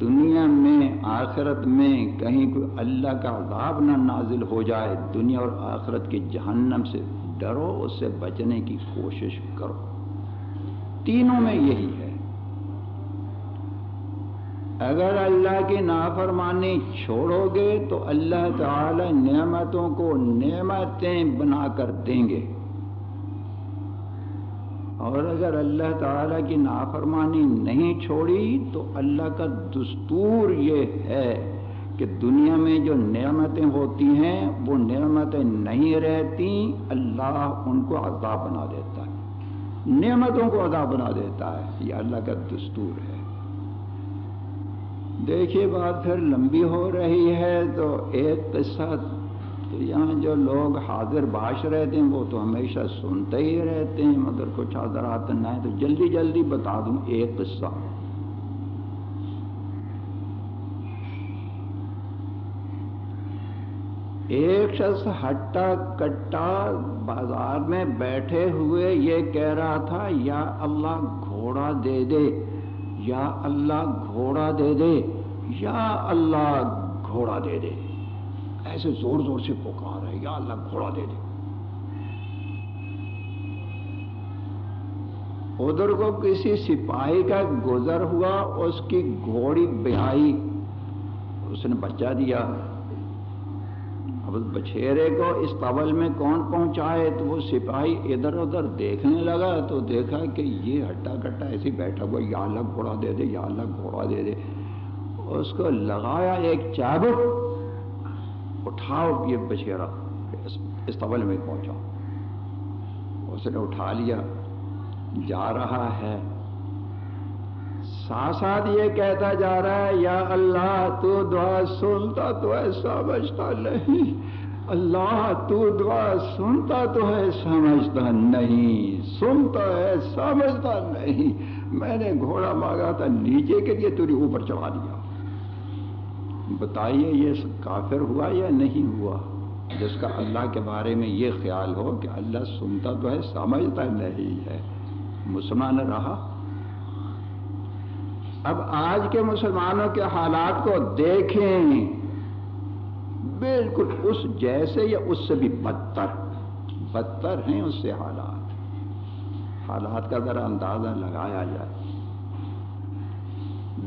دنیا میں، آخرت میں کہیں کوئی اللہ کا عذاب نہ نازل ہو جائے، دنیا اور آخرت کی جہنم سے ڈرو، اس سے بچنے کی کوشش کرو۔ تینوں میں یہی ہے۔ اگر اللہ کی نافرمانی چھوڑو گے تو اللہ تعالی نعمتوں کو نعمتیں بنا کر دیں گے۔ اور اگر اللہ تعالیٰ کی نافرمانی نہیں چھوڑی تو اللہ کا دستور یہ ہے کہ دنیا میں جو نعمتیں ہوتی ہیں وہ نعمتیں نہیں رہتی، اللہ ان کو عذاب بنا دیتا ہے۔ نعمتوں کو عذاب بنا دیتا ہے، یہ اللہ کا دستور ہے۔ دیکھیے بات پھر لمبی ہو رہی ہے تو ایک قصہ تو یہاں جو لوگ حاضر باش رہتے ہیں وہ تو ہمیشہ سنتے ہی رہتے ہیں، مگر کچھ حضرات نہ تو جلدی جلدی بتا دوں ایک قصہ۔ ایک شخص ہٹا کٹا بازار میں بیٹھے ہوئے یہ کہہ رہا تھا، یا اللہ گھوڑا دے دے، یا اللہ گھوڑا دے دے، یا اللہ گھوڑا دے دے۔ ایسے زور زور سے پکار ہے یا اللہ گھوڑا دے دے۔ ادھر کو کسی سپاہی کا گزر ہوا، اس کی گھوڑی بیائی اس نے بچہ دیا۔ اب بچھیرے کو اس طول میں کون پہنچائے؟ تو وہ سپاہی ادھر ادھر دیکھنے لگا، تو دیکھا کہ یہ ہٹا کٹا ایسے بیٹھا ہوا، یا اللہ گھوڑا دے دے، یا اللہ گھوڑا دے دے۔ اس کو لگایا ایک چابک۔ اٹھاؤ یہ بچیرا اس میں پہنچا۔ اس نے اٹھا لیا۔ جا رہا ہے۔ ساتھ ساتھ یہ کہتا جا رہا ہے، یا اللہ، تو دعا سنتا تو ہے سمجھتا نہیں۔ اللہ، تو دعا سنتا تو ہے سمجھتا نہیں۔ سنتا ہے سمجھتا نہیں۔ میں نے گھوڑا مانگا تھا، نیچے کے لیے تجھے اوپر چڑھا دیا۔ بتائیے یہ کافر ہوا یا نہیں ہوا؟ جس کا اللہ کے بارے میں یہ خیال ہو کہ اللہ سنتا تو ہے، سمجھتا نہیں ہے۔ مسلمان رہا۔ اب آج کے مسلمانوں کے حالات کو دیکھیں۔ بالکل اس جیسے یا اس سے بھی بدتر۔ بدتر ہیں اس سے حالات۔ حالات کا ذرا اندازہ لگایا جائے۔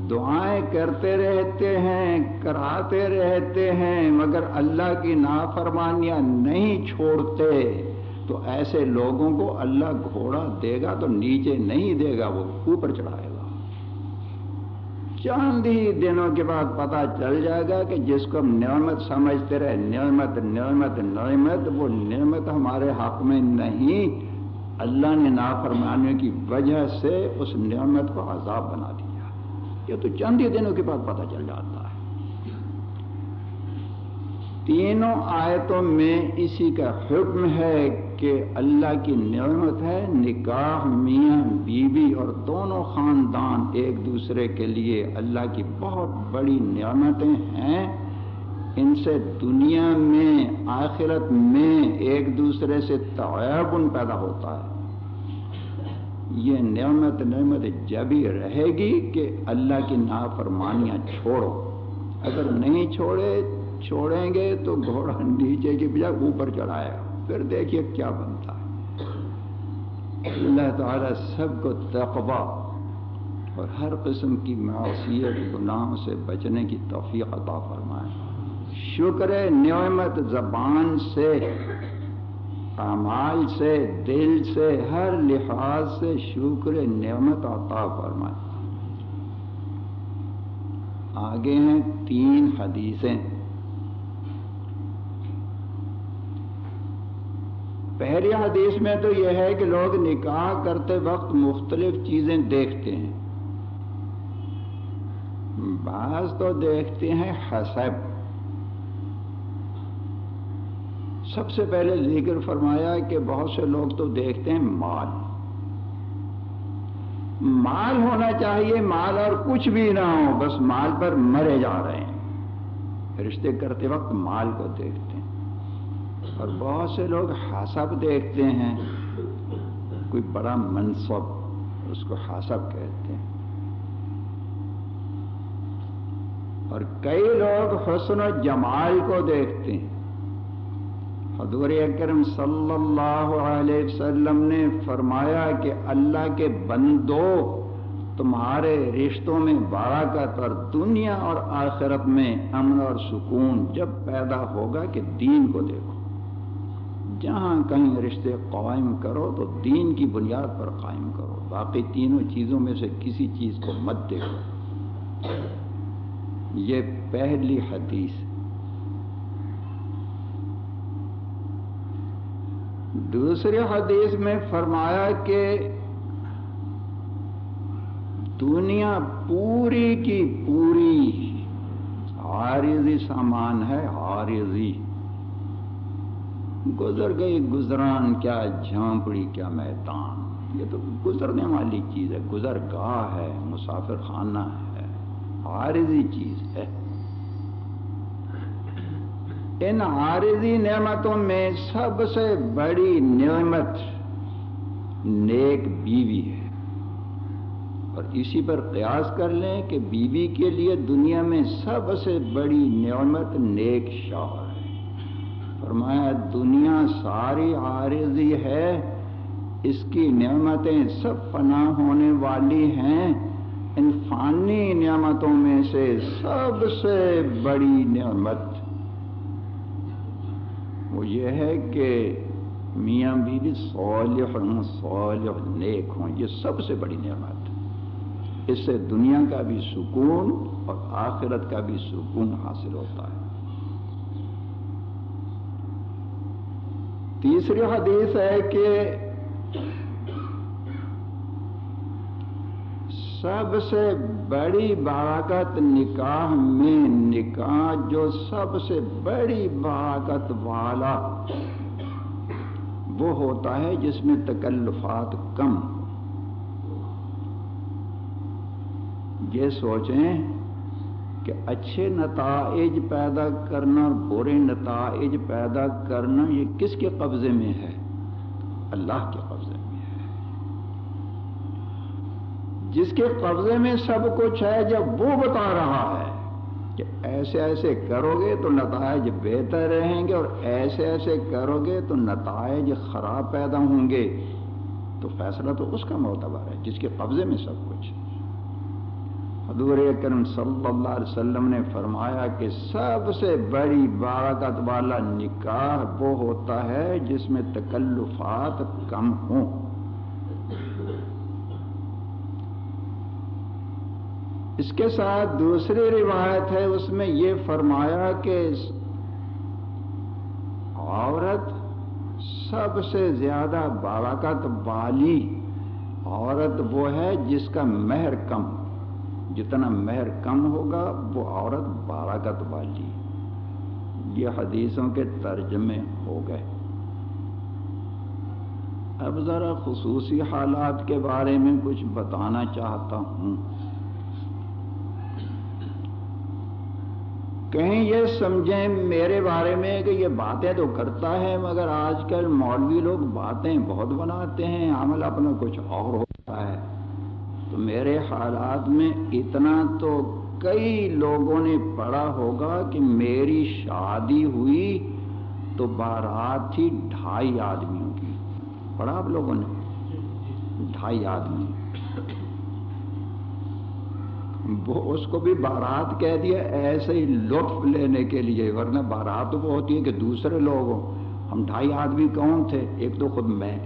دعائیں کرتے رہتے ہیں، کراتے رہتے ہیں، مگر اللہ کی نافرمانیاں نہیں چھوڑتے۔ تو ایسے لوگوں کو اللہ گھوڑا دے گا تو نیچے نہیں دے گا، وہ اوپر چڑھائے گا۔ چاند ہی دنوں کے بعد پتا چل جائے گا کہ جس کو ہم نعمت سمجھتے رہے، نعمت نعمت نعمت، وہ نعمت ہمارے حق میں نہیں۔ اللہ نے نافرمانیوں کی وجہ سے اس نعمت کو عذاب بنا دیا۔ یہ تو چند ہی دنوں کے بعد پتہ چل جاتا ہے۔ تینوں آیتوں میں اسی کا حکم ہے کہ اللہ کی نعمت ہے، نکاح، میاں، بیوی اور دونوں خاندان ایک دوسرے کے لیے اللہ کی بہت بڑی نعمتیں ہیں۔ ان سے دنیا میں، آخرت میں ایک دوسرے سے تعاون پیدا ہوتا ہے۔ یہ نعمت نعمت جب ہی رہے گی کہ اللہ کی نافرمانیاں چھوڑو۔ اگر نہیں چھوڑے، چھوڑیں گے تو گھوڑا نیچے کی بجائے اوپر چڑھائے گا پھر دیکھیے کیا بنتا ہے۔ اللہ تعالیٰ سب کو تقبہ اور ہر قسم کی معاشیت گناہوں سے بچنے کی توفیق عطا فرمائے۔ شکر نعمت زبان سے اعمال سے، دل سے، ہر لحاظ سے شکر نعمت عطا فرمائے۔ آگے ہیں تین حدیثیں۔ پہلی حدیث میں تو یہ ہے کہ لوگ نکاح کرتے وقت مختلف چیزیں دیکھتے ہیں۔ بعض تو دیکھتے ہیں حسب۔ سب سے پہلے ذکر فرمایا کہ بہت سے لوگ تو دیکھتے ہیں مال۔ مال ہونا چاہیے، مال اور کچھ بھی نہ ہو، بس مال پر مرے جا رہے ہیں۔ رشتے کرتے وقت مال کو دیکھتے ہیں۔ اور بہت سے لوگ حسب دیکھتے ہیں۔ کوئی بڑا منصب اس کو حسب کہتے ہیں۔ اور کئی لوگ حسن و جمال کو دیکھتے ہیں۔ حضور اکرم صلی اللہ علیہ وسلم نے فرمایا کہ اللہ کے بندو تمہارے رشتوں میں بارکت اور دنیا اور آخرت میں امن اور سکون جب پیدا ہوگا کہ دین کو دیکھو۔ جہاں کہیں رشتے قائم کرو تو دین کی بنیاد پر قائم کرو۔ باقی تینوں چیزوں میں سے کسی چیز کو مت دیکھو۔ یہ پہلی حدیث ہے دوسری حدیث میں فرمایا کہ دنیا پوری کی پوری عارضی سامان ہے، عارضی۔ گزر گئی گزران کیا جھانپڑی، کیا میدان۔ یہ تو گزرنے والی چیز ہے گزر گاہ ہے مسافر خانہ ہے، عارضی چیز ہے۔ ان عارضی نعمتوں میں سب سے بڑی نعمت نیک بیوی ہے۔ اور اسی پر قیاس کر لیں کہ بیوی کے لیے دنیا میں سب سے بڑی نعمت نیک شوہر ہے۔ فرمایا، دنیا ساری عارضی ہے، اس کی نعمتیں سب پناہ ہونے والی ہیں۔ ان فانی نعمتوں میں سے سب سے بڑی نعمت وہ یہ ہے کہ میاں بیوی صالح ہوں، صالح نیک ہوں، یہ سب سے بڑی نعمت اس سے دنیا کا بھی سکون اور آخرت کا بھی سکون حاصل ہوتا ہے۔ تیسری حدیث ہے کہ سب سے بڑی باغت نکاح میں نکاح جو سب سے بڑی باغت والا وہ ہوتا ہے جس میں تکلفات کم یہ سوچیں کہ اچھے نتائج پیدا کرنا اور برے نتائج پیدا کرنا یہ کس کے قبضے میں ہے؟ اللہ کے قبضے میں جس کے قبضے میں سب کچھ ہے، جب وہ بتا رہا ہے کہ ایسے ایسے کرو گے تو نتائج بہتر رہیں گے اور ایسے ایسے کرو گے تو نتائج خراب پیدا ہوں گے۔ تو فیصلہ تو اس کا معتبر ہے، جس کے قبضے میں سب کچھ حضور اکرم صلی اللہ علیہ وسلم نے فرمایا کہ سب سے بڑی باغت والا نکاح وہ ہوتا ہے جس میں تکلفات کم ہوں۔ اس کے ساتھ دوسری روایت ہے، اس میں یہ فرمایا کہ عورت سب سے زیادہ باراکت والی عورت وہ ہے جس کا مہر کم، جتنا مہر کم ہوگا وہ عورت باراکت والی یہ حدیثوں کے ترجمے ہو گئے۔ اب ذرا خصوصی حالات کے بارے میں کچھ بتانا چاہتا ہوں۔ کہیں یہ سمجھیں میرے بارے میں کہ یہ باتیں تو کرتا ہے، مگر آج کل مولوی لوگ باتیں بہت بناتے ہیں، عمل اپنا کچھ اور ہوتا ہے۔ تو میرے حالات میں اتنا تو کئی لوگوں نے پڑھا ہوگا کہ میری شادی ہوئی تو بارات تھی ڈھائی آدمیوں کی۔ پڑھا آپ لوگوں نے؟ ڈھائی آدمی۔ وہ اس کو بھی بارات کہہ دیا ایسے ہی لطف لینے کے لیے، ورنہ بارات وہ ہوتی ہے کہ دوسرے لوگ ہوں۔ ہم ڈھائی آدمی کون تھے؟ ایک تو خود میں۔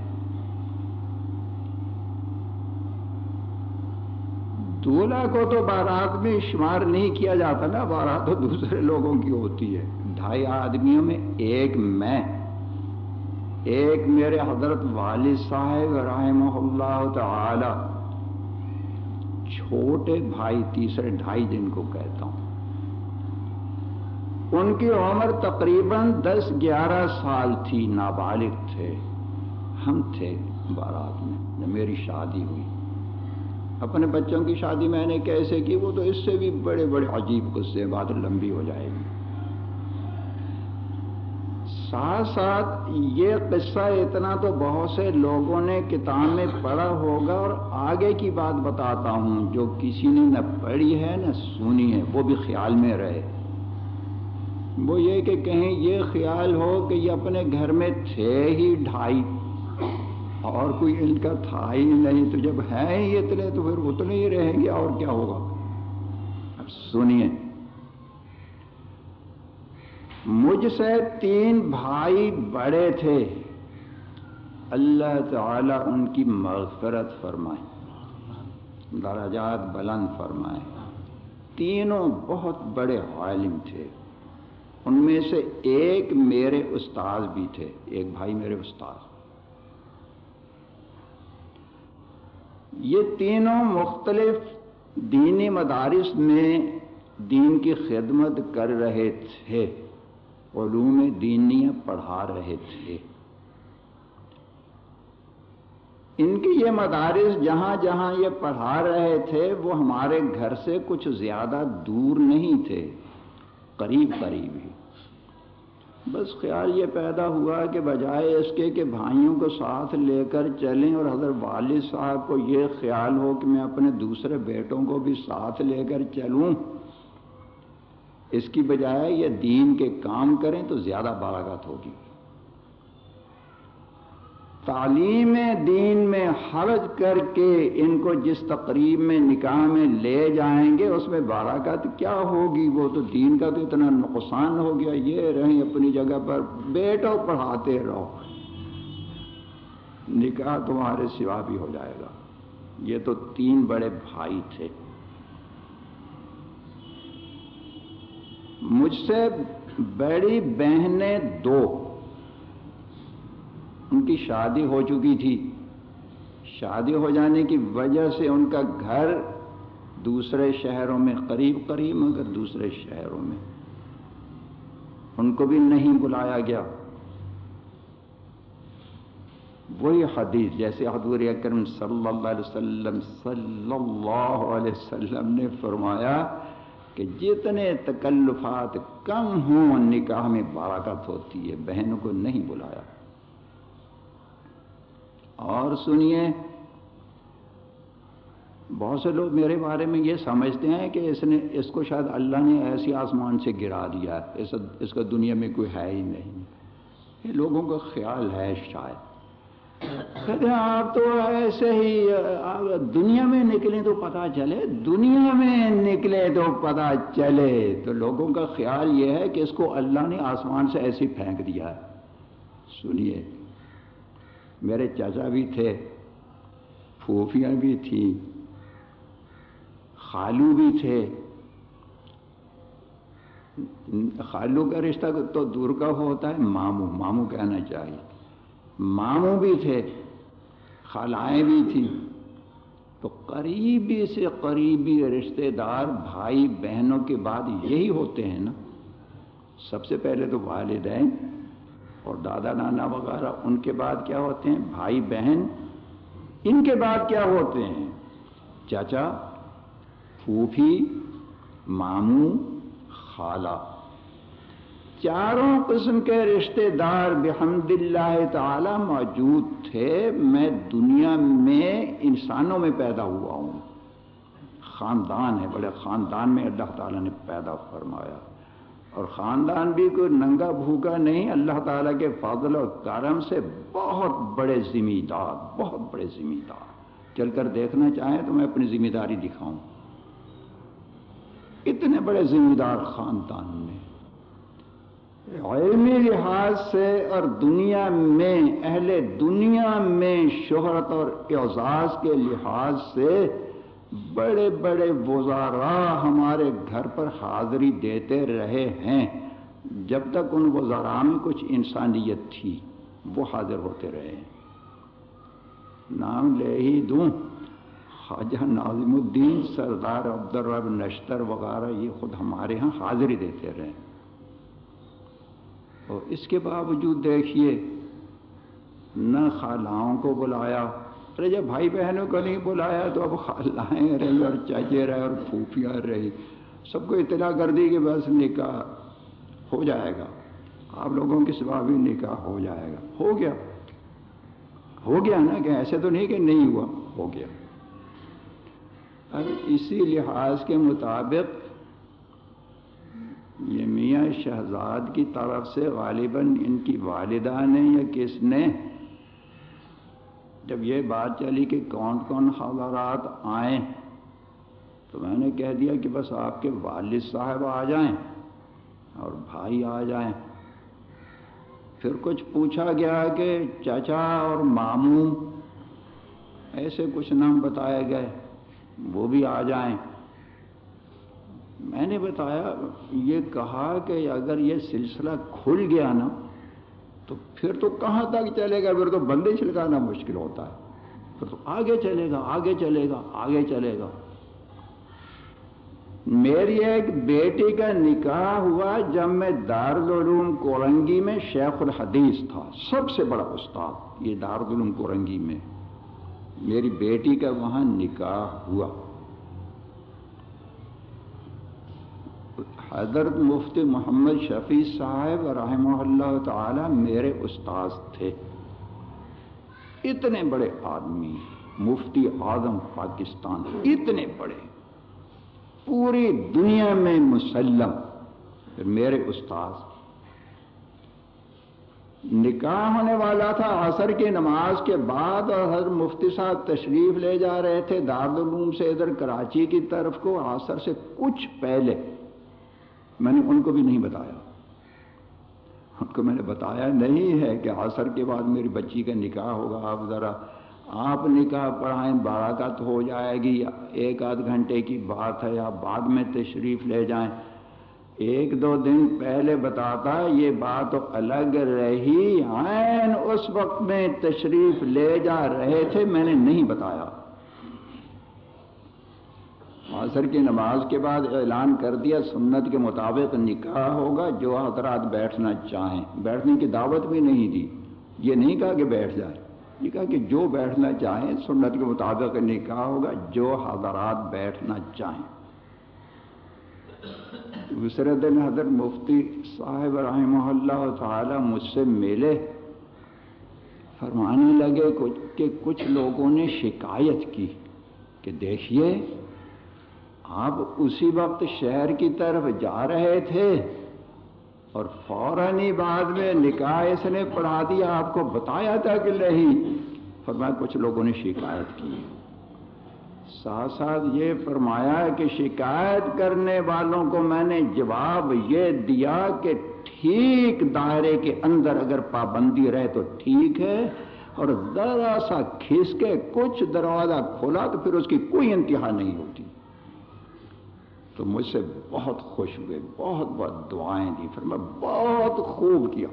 دولہا کو تو بارات میں شمار نہیں کیا جاتا نا، بارات تو دوسرے لوگوں کی ہوتی ہے۔ ڈھائی آدمیوں میں ایک میں۔ ایک میرے حضرت والد صاحب رحمہ اللہ تعالی۔ چھوٹے بھائی تیسرے ڈھائی دن کو کہتا ہوں۔ ان کی عمر تقریباً دس گیارہ سال تھی، نابالغ تھے۔ ہم تھے بارات میں، جب میری شادی ہوئی۔ اپنے بچوں کی شادی میں نے کیسے کی وہ تو اس سے بھی بڑے بڑے عجیب قصے بات لمبی ہو جائے گی۔ ساتھ ساتھ یہ قصہ اتنا تو بہت سے لوگوں نے کتاب میں پڑھا ہوگا اور آگے کی بات بتاتا ہوں، جو کسی نے نہ پڑھی ہے، نہ سنی ہے، وہ بھی خیال میں رہے۔ وہ یہ کہ کہیں یہ خیال ہو کہ یہ اپنے گھر میں تھے ہی ڈھائی۔ اور کوئی ان کا تھا ہی نہیں، تو جب ہے ہی اتنے، تو پھر اتنے ہی رہیں گے اور کیا ہوگا؟ اب سنیے۔ مجھ سے تین بھائی بڑے تھے۔ اللہ تعالی ان کی مغفرت فرمائے، درجات بلند فرمائے۔ تینوں بہت بڑے عالم تھے۔ ان میں سے ایک میرے استاد بھی تھے، ایک بھائی میرے استاد یہ تینوں مختلف دینی مدارس میں دین کی خدمت کر رہے تھے۔ علوم دینیاں پڑھا رہے تھے۔ ان کے یہ مدارس جہاں جہاں یہ پڑھا رہے تھے، وہ ہمارے گھر سے کچھ زیادہ دور نہیں تھے، قریب قریب ہی۔ بس خیال یہ پیدا ہوا کہ بجائے اس کے کہ بھائیوں کو ساتھ لے کر چلیں اور حضرت والد صاحب کو یہ خیال ہو کہ میں اپنے دوسرے بیٹوں کو بھی ساتھ لے کر چلوں۔ اس کی بجائے یہ دین کے کام کریں تو زیادہ باراغت ہوگی۔ تعلیم دین میں حرج کر کے ان کو جس تقریب میں نکاح میں لے جائیں گے، اس میں باراغت کیا ہوگی؟ وہ تو دین کا تو اتنا نقصان ہو گیا۔ یہ رہیں اپنی جگہ پر بیٹو پڑھاتے رہو۔ نکاح تمہارے سوا بھی ہو جائے گا۔ یہ تو تین بڑے بھائی تھے۔ مجھ سے بڑی بہنیں دو۔ ان کی شادی ہو چکی تھی۔ شادی ہو جانے کی وجہ سے ان کا گھر دوسرے شہروں میں قریب قریب، مگر دوسرے شہروں میں۔ ان کو بھی نہیں بلایا گیا۔ وہی حدیث، جیسے حضور اکرم صلی اللہ علیہ وسلم صلی اللہ علیہ وسلم نے فرمایا کہ جتنے تکلفات کم ہوں نکاح میں باراکت ہوتی ہے۔ بہنوں کو نہیں بلایا۔ اور سنیے، بہت سے لوگ میرے بارے میں یہ سمجھتے ہیں کہ اس نے، اس کو شاید اللہ نے ایسی آسمان سے گرا دیا۔ اس اس کا دنیا میں کوئی ہے ہی نہیں۔ یہ لوگوں کا خیال ہے شاید۔ کہتے ہیں، آپ تو ایسے ہی دنیا میں نکلے تو پتا چلے، دنیا میں نکلے تو پتا چلے۔ تو لوگوں کا خیال یہ ہے کہ اس کو اللہ نے آسمان سے ایسی پھینک دیا ہے۔ سنیے، میرے چاچا بھی تھے پھوپھیاں بھی تھیں، خالو بھی تھے۔ خالو کا رشتہ تو دور کا ہوتا ہے، ماموں ماموں کہنا چاہیے۔ ماموں بھی تھے، خالائیں بھی تھیں۔ تو قریبی سے قریبی رشتہ دار، بھائی بہنوں کے بعد یہی ہوتے ہیں نا۔ سب سے پہلے تو والدین اور دادا نانا وغیرہ، ان کے بعد کیا ہوتے ہیں؟ بھائی بہن۔ ان کے بعد کیا ہوتے ہیں؟ چاچا، پھوپھی، ماموں، خالہ۔ چاروں قسم کے رشتہ دار بحمد اللہ تعالی موجود تھے۔ میں دنیا میں انسانوں میں پیدا ہوا ہوں۔ خاندان ہے، بڑے خاندان میں اللہ تعالیٰ نے پیدا فرمایا۔ اور خاندان بھی کوئی ننگا بھوکا نہیں، اللہ تعالیٰ کے فاضل و کرم سے بہت بڑے ذمہ دار بہت بڑے ذمہ دار چل کر دیکھنا چاہیں تو میں اپنی ذمہ داری دکھاؤں۔ اتنے بڑے ذمہ دار خاندان میں۔ علمی لحاظ سے اور دنیا میں اہل دنیا میں شہرت اور اعزاز کے لحاظ سے بڑے بڑے وزراء ہمارے گھر پر حاضری دیتے رہے ہیں۔ جب تک ان وزراء میں کچھ انسانیت تھی، وہ حاضر ہوتے رہے۔ نام لے ہی دوں۔ خواجہ ناظم الدین، سردار عبدالرب نشتر وغیرہ، یہ خود ہمارے ہاں حاضری دیتے رہے۔ اور اس کے باوجود دیکھیے، نہ خالاؤں کو بلایا، ارے جب بھائی بہنوں کو نہیں بلایا تو اب خالائیں رہی اور چاچے رہے اور پھوپیاں رہی سب کو اطلاع کر دی کہ بس نکاح ہو جائے گا۔ آپ لوگوں کے سوا بھی نکاح ہو جائے گا۔ ہو گیا۔ ہو گیا نا کہ ایسے تو نہیں کہ نہیں ہوا، ہو گیا۔ اب اسی لحاظ کے مطابق یہ میاں شہزاد کی طرف سے غالباً ان کی والدہ نے یا کس نے؟ جب یہ بات چلی کہ کون کون حضرات آئیں، تو میں نے کہہ دیا کہ بس آپ کے والد صاحب آ جائیں اور بھائی آ جائیں۔ پھر کچھ پوچھا گیا کہ چچا اور ماموں، ایسے کچھ نام بتائے گئے، وہ بھی آ جائیں۔ میں نے بتایا، یہ کہا کہ اگر یہ سلسلہ کھل گیا نا، تو پھر تو کہاں تک چلے گا؟ پھر تو بندے چھلکانا مشکل ہوتا ہے۔ پھر تو آگے چلے گا، آگے چلے گا، آگے چلے گا۔ میری ایک بیٹی کا نکاح ہوا جب میں دارالعلوم کورنگی میں شیخ الحدیث تھا۔ سب سے بڑا استاد یہ دارالعلوم کورنگی میں۔ میری بیٹی کا وہاں نکاح ہوا۔ حضرت مفتی محمد شفیع صاحب رحمہ اللہ تعالی میرے استاذ تھے۔ اتنے بڑے آدمی، مفتی اعظم پاکستان، اتنے بڑے۔ پوری دنیا میں مسلم۔ میرے استاذ، نکاح ہونے والا تھا، عصر کی نماز کے بعد اور حضرت مفتی صاحب تشریف لے جا رہے تھے دارالعلوم سے ادھر کراچی کی طرف کو، عصر سے کچھ پہلے۔ میں نے ان کو بھی نہیں بتایا۔ ان کو میں نے بتایا نہیں ہے کہ عصر کے بعد میری بچی کا نکاح ہوگا۔ آپ ذرا آپ نکاح پڑھائیں باراکت ہو جائے گی۔ ایک آدھ گھنٹے کی بات ہے یا بعد میں تشریف لے جائیں۔ ایک دو دن پہلے بتاتا یہ بات الگ رہی۔ عین اس وقت میں تشریف لے جا رہے تھے، میں نے نہیں بتایا۔ عصر کی نماز کے بعد اعلان کر دیا، سنت کے مطابق نکاح ہوگا جو حضرات بیٹھنا چاہیں۔ بیٹھنے کی دعوت بھی نہیں دی۔ یہ نہیں کہا کہ بیٹھ جائے۔ یہ کہا کہ جو بیٹھنا چاہیں سنت کے مطابق نکاح ہوگا جو حضرات بیٹھنا چاہیں۔ دوسرے دن حضرت مفتی صاحب رحمہ اللہ تعالی مجھ سے ملے۔ فرمانے لگے کہ کچھ لوگوں نے شکایت کی کہ دیکھیے آپ اسی وقت شہر کی طرف جا رہے تھے اور فوراً ہی بعد میں نکاح اس نے پڑھا دیا، آپ کو بتایا تھا کہ نہیں۔ فرمایا کچھ لوگوں نے شکایت کی۔ ساتھ ساتھ یہ فرمایا کہ شکایت کرنے والوں کو میں نے جواب یہ دیا کہ ٹھیک دائرے کے اندر اگر پابندی رہے تو ٹھیک ہے، اور ذرا سا کھس کے کچھ دروازہ کھولا تو پھر اس کی کوئی انتہا نہیں ہوتی۔ تو مجھ سے بہت خوش ہوئے، بہت بہت دعائیں دی، پھر میں بہت خوب کیا۔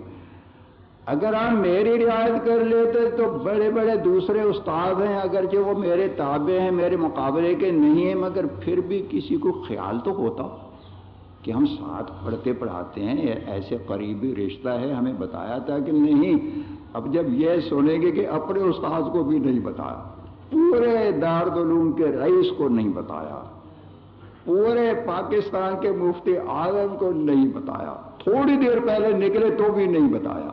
اگر آپ میری رعایت کر لیتے تو بڑے بڑے دوسرے استاد ہیں اگر جو وہ میرے تابع ہیں، میرے مقابلے کے نہیں ہیں، مگر پھر بھی کسی کو خیال تو ہوتا کہ ہم ساتھ پڑھتے پڑھاتے ہیں ایسے قریبی رشتہ ہے، ہمیں بتایا تھا کہ نہیں، اب جب یہ سنیں گے کہ اپنے استاد کو بھی نہیں بتایا، پورے دارالعلوم کے رئیس کو نہیں بتایا۔ پورے پاکستان کے مفتی اعظم کو نہیں بتایا۔ تھوڑی دیر پہلے نکلے تو بھی نہیں بتایا۔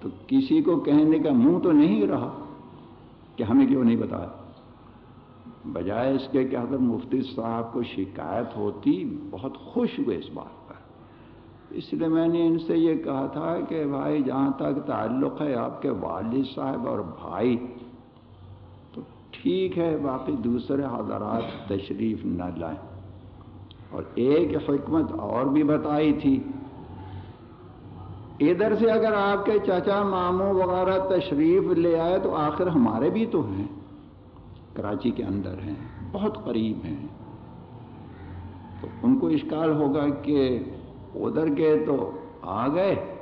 تو کسی کو کہنے کا منہ تو نہیں رہا کہ ہمیں کیوں نہیں بتایا؟ بجائے اس کے کہ حضرت مفتی صاحب کو شکایت ہوتی، بہت خوش ہوئے اس بات پر۔ اس لیے میں نے ان سے یہ کہا تھا کہ بھائی، جہاں تک تعلق ہے آپ کے والد صاحب اور بھائی، تو ٹھیک ہے، باقی دوسرے حضرات تشریف نہ لائیں۔ اور ایک حکمت اور بھی بتائی تھی۔ ادھر سے اگر آپ کے چچا ماموں وغیرہ تشریف لے آئے تو آخر ہمارے بھی تو ہیں۔ کراچی کے اندر ہیں، بہت قریب ہیں۔ تو ان کو اشکال ہوگا کہ ادھر کے تو آ گئے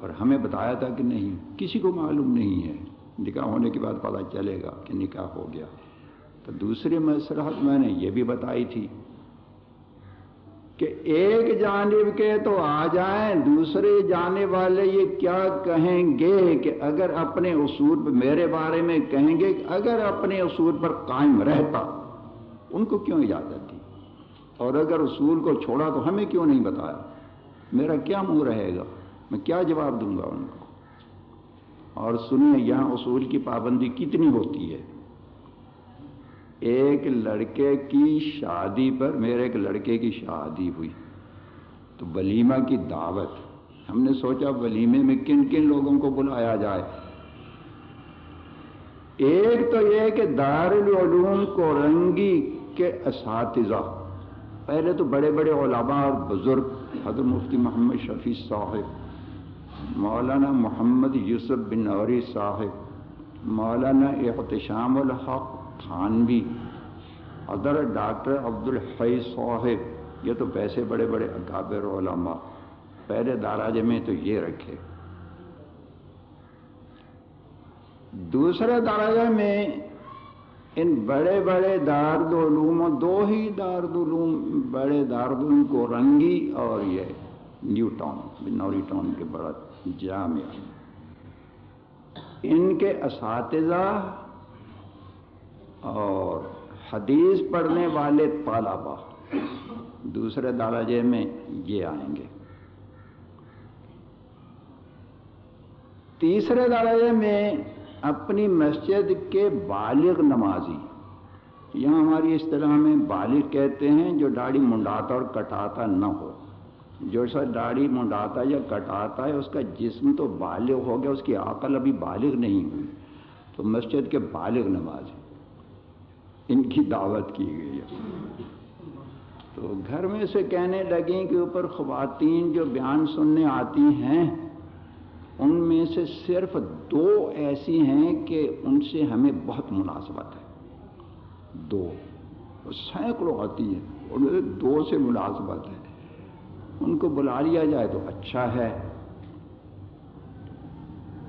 اور ہمیں بتایا تھا کہ نہیں، کسی کو معلوم نہیں ہے۔ نکاح ہونے کے بعد پتہ چلے گا کہ نکاح ہو گیا۔ تو دوسری مسرحت میں نے یہ بھی بتائی تھی کہ ایک جانب کے تو آ جائیں، دوسرے جانے والے یہ کیا کہیں گے کہ اگر اپنے اصول پر میرے بارے میں کہیں گے کہ اگر اپنے اصول پر قائم رہتا، ان کو کیوں اجازت دی اور اگر اصول کو چھوڑا تو ہمیں کیوں نہیں بتایا؟ میرا کیا منہ رہے گا؟ میں کیا جواب دوں گا ان کو؟ اور سنیے، یہاں اصول کی پابندی کتنی ہوتی ہے؟ ایک لڑکے کی شادی پر میرے ایک لڑکے کی شادی ہوئی۔ تو ولیمہ کی دعوت۔ ہم نے سوچا ولیمے میں کن کن لوگوں کو بلایا جائے۔ ایک تو یہ کہ دارالعلوم کو رنگی کے اساتذہ۔ پہلے تو بڑے بڑے علماء اور بزرگ۔ حضرت مفتی محمد شفیع صاحب۔ مولانا محمد یوسف بن نوری صاحب۔ مولانا احتشام الحق۔ خانوی ادر ڈاکٹر عبد الحی صاحب، یہ تو پیسے بڑے بڑے اکابر علماء، پہلے داراج میں تو یہ رکھے۔ دوسرے داراجہ میں ان بڑے بڑے دارالعلوم دو ہی دارالعلوم بڑے دارالعلوم کو رنگی اور یہ نیو ٹاؤن نوری ٹاؤن کے بڑا جامعہ ان کے اساتذہ اور حدیث پڑھنے والے طالبہ دوسرے داراجے میں یہ آئیں گے۔ تیسرے داراجے میں اپنی مسجد کے بالغ نمازی، یہاں ہماری اصطلاح میں بالغ کہتے ہیں جو داڑھی منڈاتا اور کٹاتا نہ ہو۔ جو سا داڑھی منڈاتا یا کٹاتا ہے، اس کا جسم تو بالغ ہو گیا، اس کی عقل ابھی بالغ نہیں ہوئی۔ تو مسجد کے بالغ نمازی۔ ان کی دعوت کی گئی ہے۔ تو گھر میں سے کہنے لگیں کہ اوپر خواتین جو بیان سننے آتی ہیں، ان میں سے صرف دو ایسی ہیں کہ ان سے ہمیں بہت مناسبت ہے۔ دو۔ سینکڑوں آتی ہیں ان میں سے دو سے مناسبت ہے۔ ان کو بلا لیا جائے تو اچھا ہے۔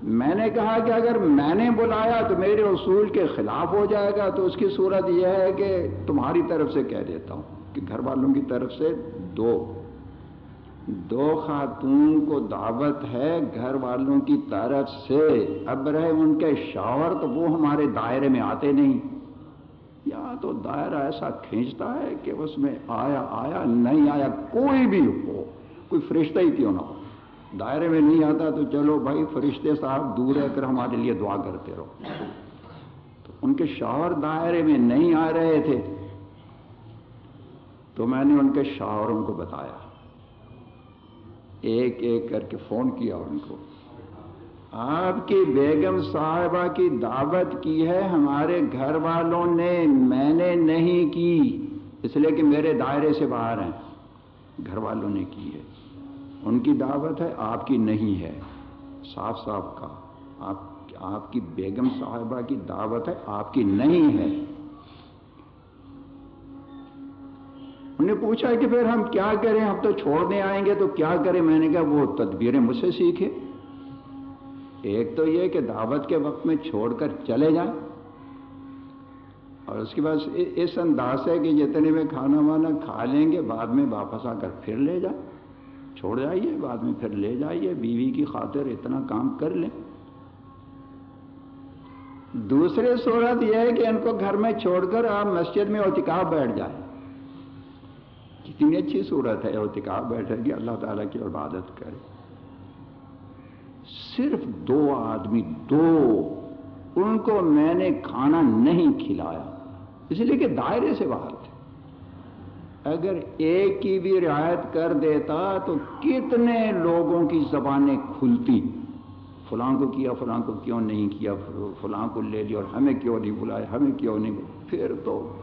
میں نے کہا کہ اگر میں نے بلایا تو میرے اصول کے خلاف ہو جائے گا، تو اس کی صورت یہ ہے کہ تمہاری طرف سے کہہ دیتا ہوں کہ گھر والوں کی طرف سے دو۔ دو خاتون کو دعوت ہے گھر والوں کی طرف سے۔ اب رہے ان کے شاور تو وہ ہمارے دائرے میں آتے نہیں۔ یا تو دائرہ ایسا کھینچتا ہے کہ اس میں آیا آیا، نہیں آیا، کوئی بھی ہو، کوئی فرشتہ ہی کیوں نہ ہو؟ دائرے میں نہیں آتا تو چلو بھائی، فرشتے صاحب دور رہ کر ہمارے لیے دعا کرتے رہو۔ تو ان کے شوہر دائرے میں نہیں آ رہے تھے۔ تو میں نے ان کے شوہروں کو بتایا۔ ایک ایک کر کے فون کیا ان کو۔ آپ کی بیگم صاحبہ کی دعوت کی ہے، ہمارے گھر والوں نے، میں نے نہیں کی۔ اس لیے کہ میرے دائرے سے باہر ہیں۔ گھر والوں نے کی ہے۔ ان کی دعوت ہے، آپ کی نہیں ہے۔ صاف صاف کا، آپ آپ کی بیگم صاحبہ کی دعوت ہے، آپ کی نہیں ہے۔ انہوں نے پوچھا کہ پھر ہم کیا کریں، ہم تو چھوڑنے آئیں گے تو کیا کریں؟ میں نے کہا وہ تدبیریں مجھ سے سیکھے ایک تو یہ کہ دعوت کے وقت میں چھوڑ کر چلے جائیں۔ اور اس کے بعد اس انداز ہے کہ جتنے میں کھانا وانا کھا لیں گے، بعد میں واپس آ کر پھر لے جائیں۔ چھوڑ جائیے بعد میں پھر لے جائیے، بیوی کی خاطر اتنا کام کر لیں۔ دوسرے صورت یہ ہے کہ ان کو گھر میں چھوڑ کر آپ مسجد میں اوتکاب بیٹھ جائیں۔ کتنی اچھی صورت ہے اوتکاب بیٹھے کہ اللہ تعالیٰ کی عبادت کرے۔ صرف دو آدمی، دو، ان کو میں نے کھانا نہیں کھلایا۔ اس لیے کہ دائرے سے باہر۔ اگر ایک کی بھی رعایت کر دیتا تو کتنے لوگوں کی زبانیں کھلتی فلاں کو کیا، فلاں کو کیوں نہیں کیا، فلاں کو لے لیا اور ہمیں کیوں نہیں بلایا ہمیں کیوں نہیں بلایا پھر تو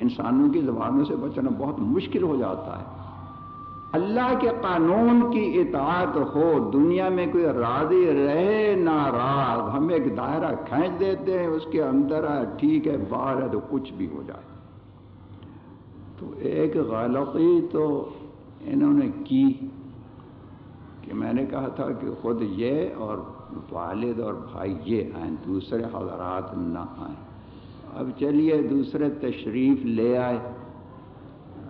انسانوں کی زبانوں سے بچنا بہت مشکل ہو جاتا ہے۔ اللہ کے قانون کی اطاعت ہو، دنیا میں کوئی راضی رہے ناراض، ہم ایک دائرہ کھینچ دیتے ہیں، اس کے اندر ہے ٹھیک ہے، باہر ہے تو کچھ بھی ہو جائے۔ تو ایک غلطی تو انہوں نے کی کہ میں نے کہا تھا کہ خود یہ اور والد اور بھائی یہ آئیں، دوسرے حضرات نہ آئیں۔ اب چلیے، دوسرے تشریف لے آئے۔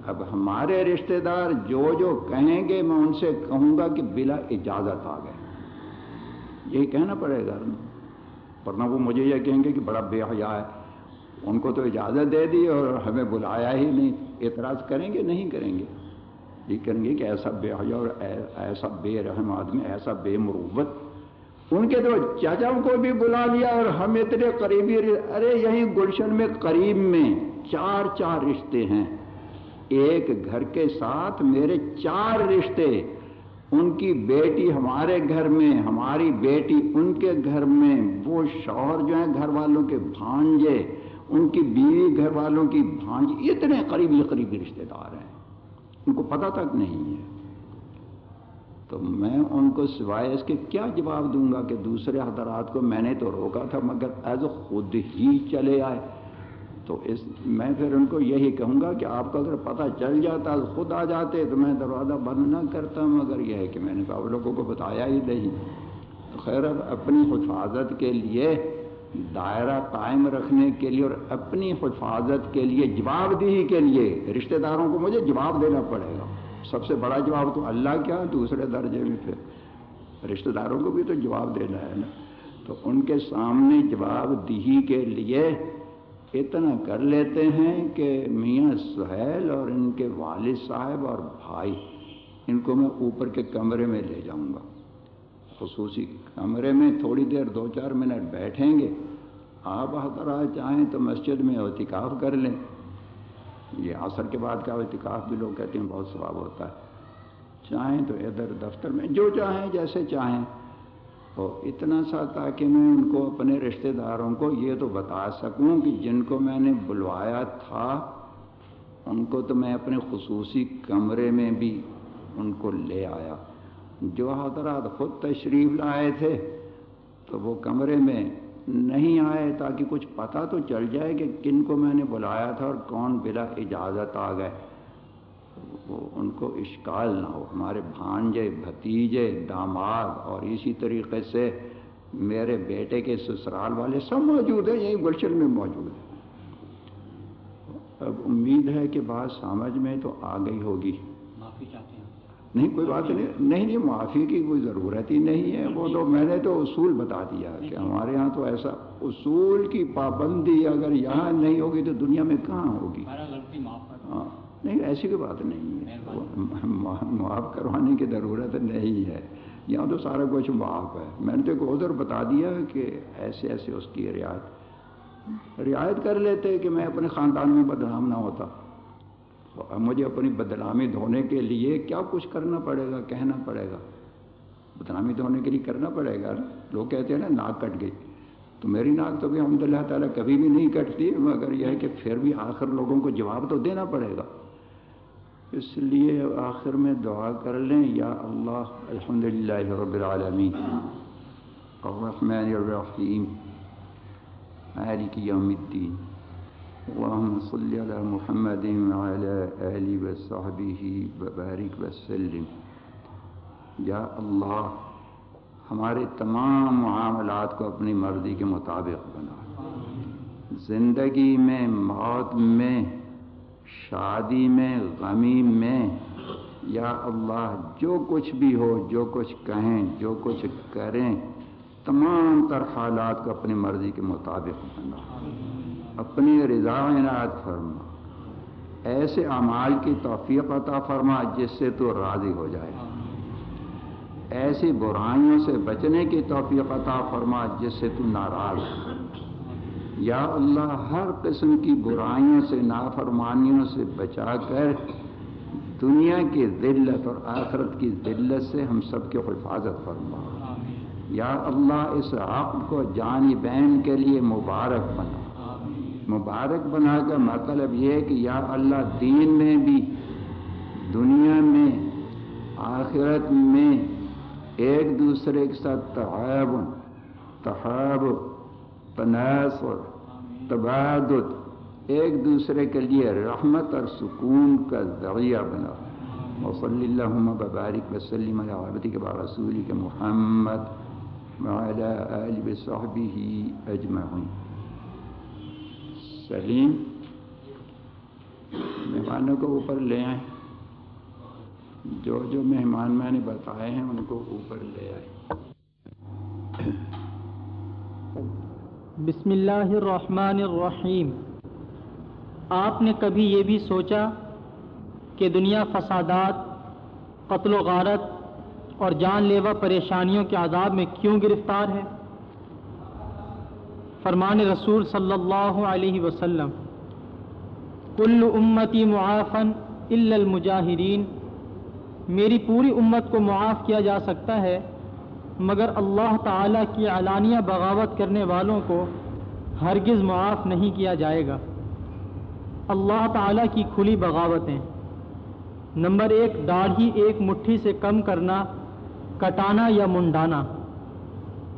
اب ہمارے رشتہ دار جو جو کہیں گے، میں ان سے کہوں گا کہ بلا اجازت آ گئے۔ یہی کہنا پڑے گا۔ ورنہ وہ مجھے یہ کہیں گے کہ بڑا بے حیا ہے۔ ان کو تو اجازت دے دی اور ہمیں بلایا ہی نہیں۔ اعتراض کریں گے؟ نہیں کریں گے۔ یہ کریں گے کہ ایسا بے حیا اور ایسا بے رحم آدمی، ایسا بے مروبت ان کے تو چاچا کو بھی بلا لیا اور ہم اتنے قریبی ارے یہیں گلشن میں قریب میں چار چار رشتے ہیں۔ ایک گھر کے ساتھ میرے چار رشتے۔ ان کی بیٹی ہمارے گھر میں، ہماری بیٹی ان کے گھر میں۔ وہ شوہر جو ہیں گھر والوں کے بھانجے۔ ان کی بیوی گھر والوں کی بھانج اتنے قریبی قریبی رشتے دار ہیں۔ ان کو پتہ تک نہیں ہے۔ تو میں ان کو سوائے اس کے کیا جواب دوں گا کہ دوسرے حضرات کو میں نے تو روکا تھا، مگر ایز خود ہی چلے آئے۔ تو اس، میں پھر ان کو یہی کہوں گا کہ آپ کو اگر پتہ چل جاتا خود آ جاتے تو میں دروازہ بند نہ کرتا، مگر یہ ہے کہ میں نے آپ لوگوں کو بتایا ہی نہیں۔ خیر، اب اپنی حفاظت کے لیے دائرہ قائم رکھنے کے لیے اور اپنی حفاظت کے لیے، جواب دہی کے لیے رشتہ داروں کو مجھے جواب دینا پڑے گا۔ سب سے بڑا جواب تو اللہ کیا ہاں، دوسرے درجے میں پھر۔ رشتہ داروں کو بھی تو جواب دینا ہے نا۔ تو ان کے سامنے جواب دہی کے لیے اتنا کر لیتے ہیں کہ میاں سہیل اور ان کے والد صاحب اور بھائی، ان کو میں اوپر کے کمرے میں لے جاؤں گا۔ خصوصی کمرے میں تھوڑی دیر دو چار منٹ بیٹھیں گے۔ آپ حضرات چاہیں تو مسجد میں اعتکاف کر لیں۔ یہ عصر کے بعد کا اعتکاف بھی لوگ کہتے ہیں بہت ثواب ہوتا ہے۔ چاہیں تو ادھر دفتر میں جو چاہیں جیسے چاہیں۔ تو اتنا سا تاکہ میں ان کو اپنے رشتہ داروں کو یہ تو بتا سکوں کہ جن کو میں نے بلوایا تھا، ان کو تو میں اپنے خصوصی کمرے میں بھی ان کو لے آیا۔ جو حضرات خود تشریف لائے تھے تو وہ کمرے میں نہیں آئے تاکہ کچھ پتہ تو چل جائے کہ کن کو میں نے بلایا تھا اور کون بلا اجازت آ گئے۔ وہ ان کو اشکال نہ ہو۔ ہمارے بھانجے، بھتیجے، داماد اور اسی طریقے سے میرے بیٹے کے سسرال والے سب موجود ہیں یہی گلشن میں موجود ہیں۔ اب امید ہے کہ بات سمجھ میں تو آ گئی ہوگی۔ نہیں کوئی بات نہیں۔ نہیں نہیں معافی کی کوئی ضرورت ہی نہیں ہے۔ وہ تو میں نے تو اصول بتا دیا کہ ہمارے ہاں تو ایسا اصول کی پابندی اگر یہاں نہیں ہوگی تو دنیا میں کہاں ہوگی؟ ہاں۔ نہیں ایسی کوئی بات نہیں ہے۔ معاف کروانے کی ضرورت نہیں ہے۔ یہاں تو سارا کچھ معاف ہے۔ میں نے تو ایک ادھر بتا دیا کہ ایسے ایسے اس کی رعایت۔ رعایت کر لیتے کہ میں اپنے خاندان میں بدنام نہ ہوتا۔ مجھے اپنی بدنامی دھونے کے لیے کیا کچھ کرنا پڑے گا، کہنا پڑے گا۔ بدنامی دھونے کے لیے کرنا پڑے گا۔ لوگ کہتے ہیں نا، ناک کٹ گئی۔ تو میری ناک تو بھی الحمد اللہ تعالیٰ کبھی بھی نہیں کٹتی، مگر یہ ہے کہ پھر بھی آخر لوگوں کو جواب تو دینا پڑے گا۔ اس لیے آخر میں دعا کر لیں، یا اللہ الحمد للہ رب العالمین۔ الرحمن الرحیم۔ مالک یوم الدین۔ اللهم صل على محمد وعلى آله وصحبه وبارك وسلم. یا اللہ، ہمارے تمام معاملات کو اپنی مرضی کے مطابق بنا۔ زندگی میں، موت میں، شادی میں، غمی میں، یا اللہ، جو کچھ بھی ہو، جو کچھ کہیں، جو کچھ کریں تمام تر حالات کو اپنی مرضی کے مطابق بنا اپنی رضا عنایت فرما۔ ایسے اعمال کی توفیق عطا فرما جس سے تو راضی ہو جائے۔ ایسی برائیوں سے بچنے کی توفیق عطا فرما جس سے تو ناراض ہو۔ یا اللہ، ہر قسم کی برائیوں سے، نافرمانیوں سے بچا کر دنیا کی ذلت اور آخرت کی ذلت سے ہم سب کی حفاظت فرما۔ یا اللہ اس عقد کو جانی بین کے لیے مبارک بنا۔ مبارک بنا کا مطلب یہ ہے کہ یا اللہ دین میں بھی، دنیا میں، آخرت میں ایک دوسرے کے ساتھ تحاب تحاب تناس اور تبادت ایک دوسرے کے لیے رحمت اور سکون کا ذریعہ بنا۔ وصلی اللہ ببارک وسلم علیہ کے بعد رسول کے محمد۔ وعلى آل بصحبه أجمعين. سلیم مہمانوں کو اوپر لے آئیں. جو جو مہمان میں نے بتائے ہیں ان کو اوپر لے آئیں. بسم اللہ الرحمن الرحیم. آپ نے کبھی یہ بھی سوچا کہ دنیا فسادات، قتل و غارت اور جان لیوا پریشانیوں کے عذاب میں کیوں گرفتار ہے؟ فرمان رسول صلی اللہ علیہ وسلم، کل امتی معافن الا المجاہرین میری پوری امت کو معاف کیا جا سکتا ہے، مگر اللہ تعالیٰ کی علانیہ بغاوت کرنے والوں کو ہرگز معاف نہیں کیا جائے گا۔ اللہ تعالیٰ کی کھلی بغاوتیں۔ نمبر ایک، داڑھی ایک مٹھی سے کم کرنا کٹانا یا منڈانا۔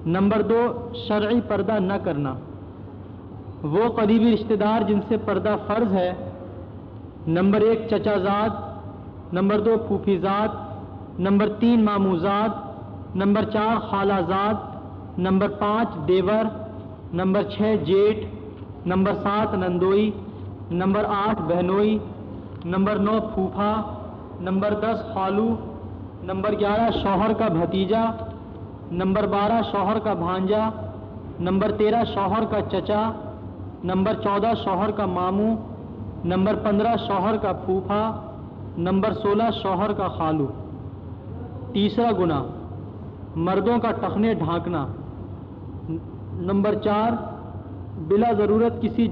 نمبر دو، شرعی پردہ نہ کرنا۔ وہ قریبی رشتہ دار جن سے پردہ فرض ہے۔ نمبر ایک، چچا زاد۔ نمبر دو، پھوپھی زاد۔ نمبر تین ماموزاد نمبر چار، خالہ زاد۔ نمبر پانچ، دیور۔ نمبر چھ، جیٹ۔ نمبر سات، نندوئی۔ نمبر آٹھ، بہنوئی۔ نمبر نو، پھوپھا۔ نمبر دس، خالو۔ نمبر گیارہ، شوہر کا بھتیجا، نمبر بارہ، شوہر کا بھانجا، نمبر تیرہ، شوہر کا چچا، نمبر چودہ، شوہر کا ماموں، نمبر پندرہ، شوہر کا پھوپھا، نمبر سولہ، شوہر کا خالو۔ تیسرا گنا مردوں کا ٹخنے ڈھانکنا۔ نمبر چار، بلا ضرورت کسی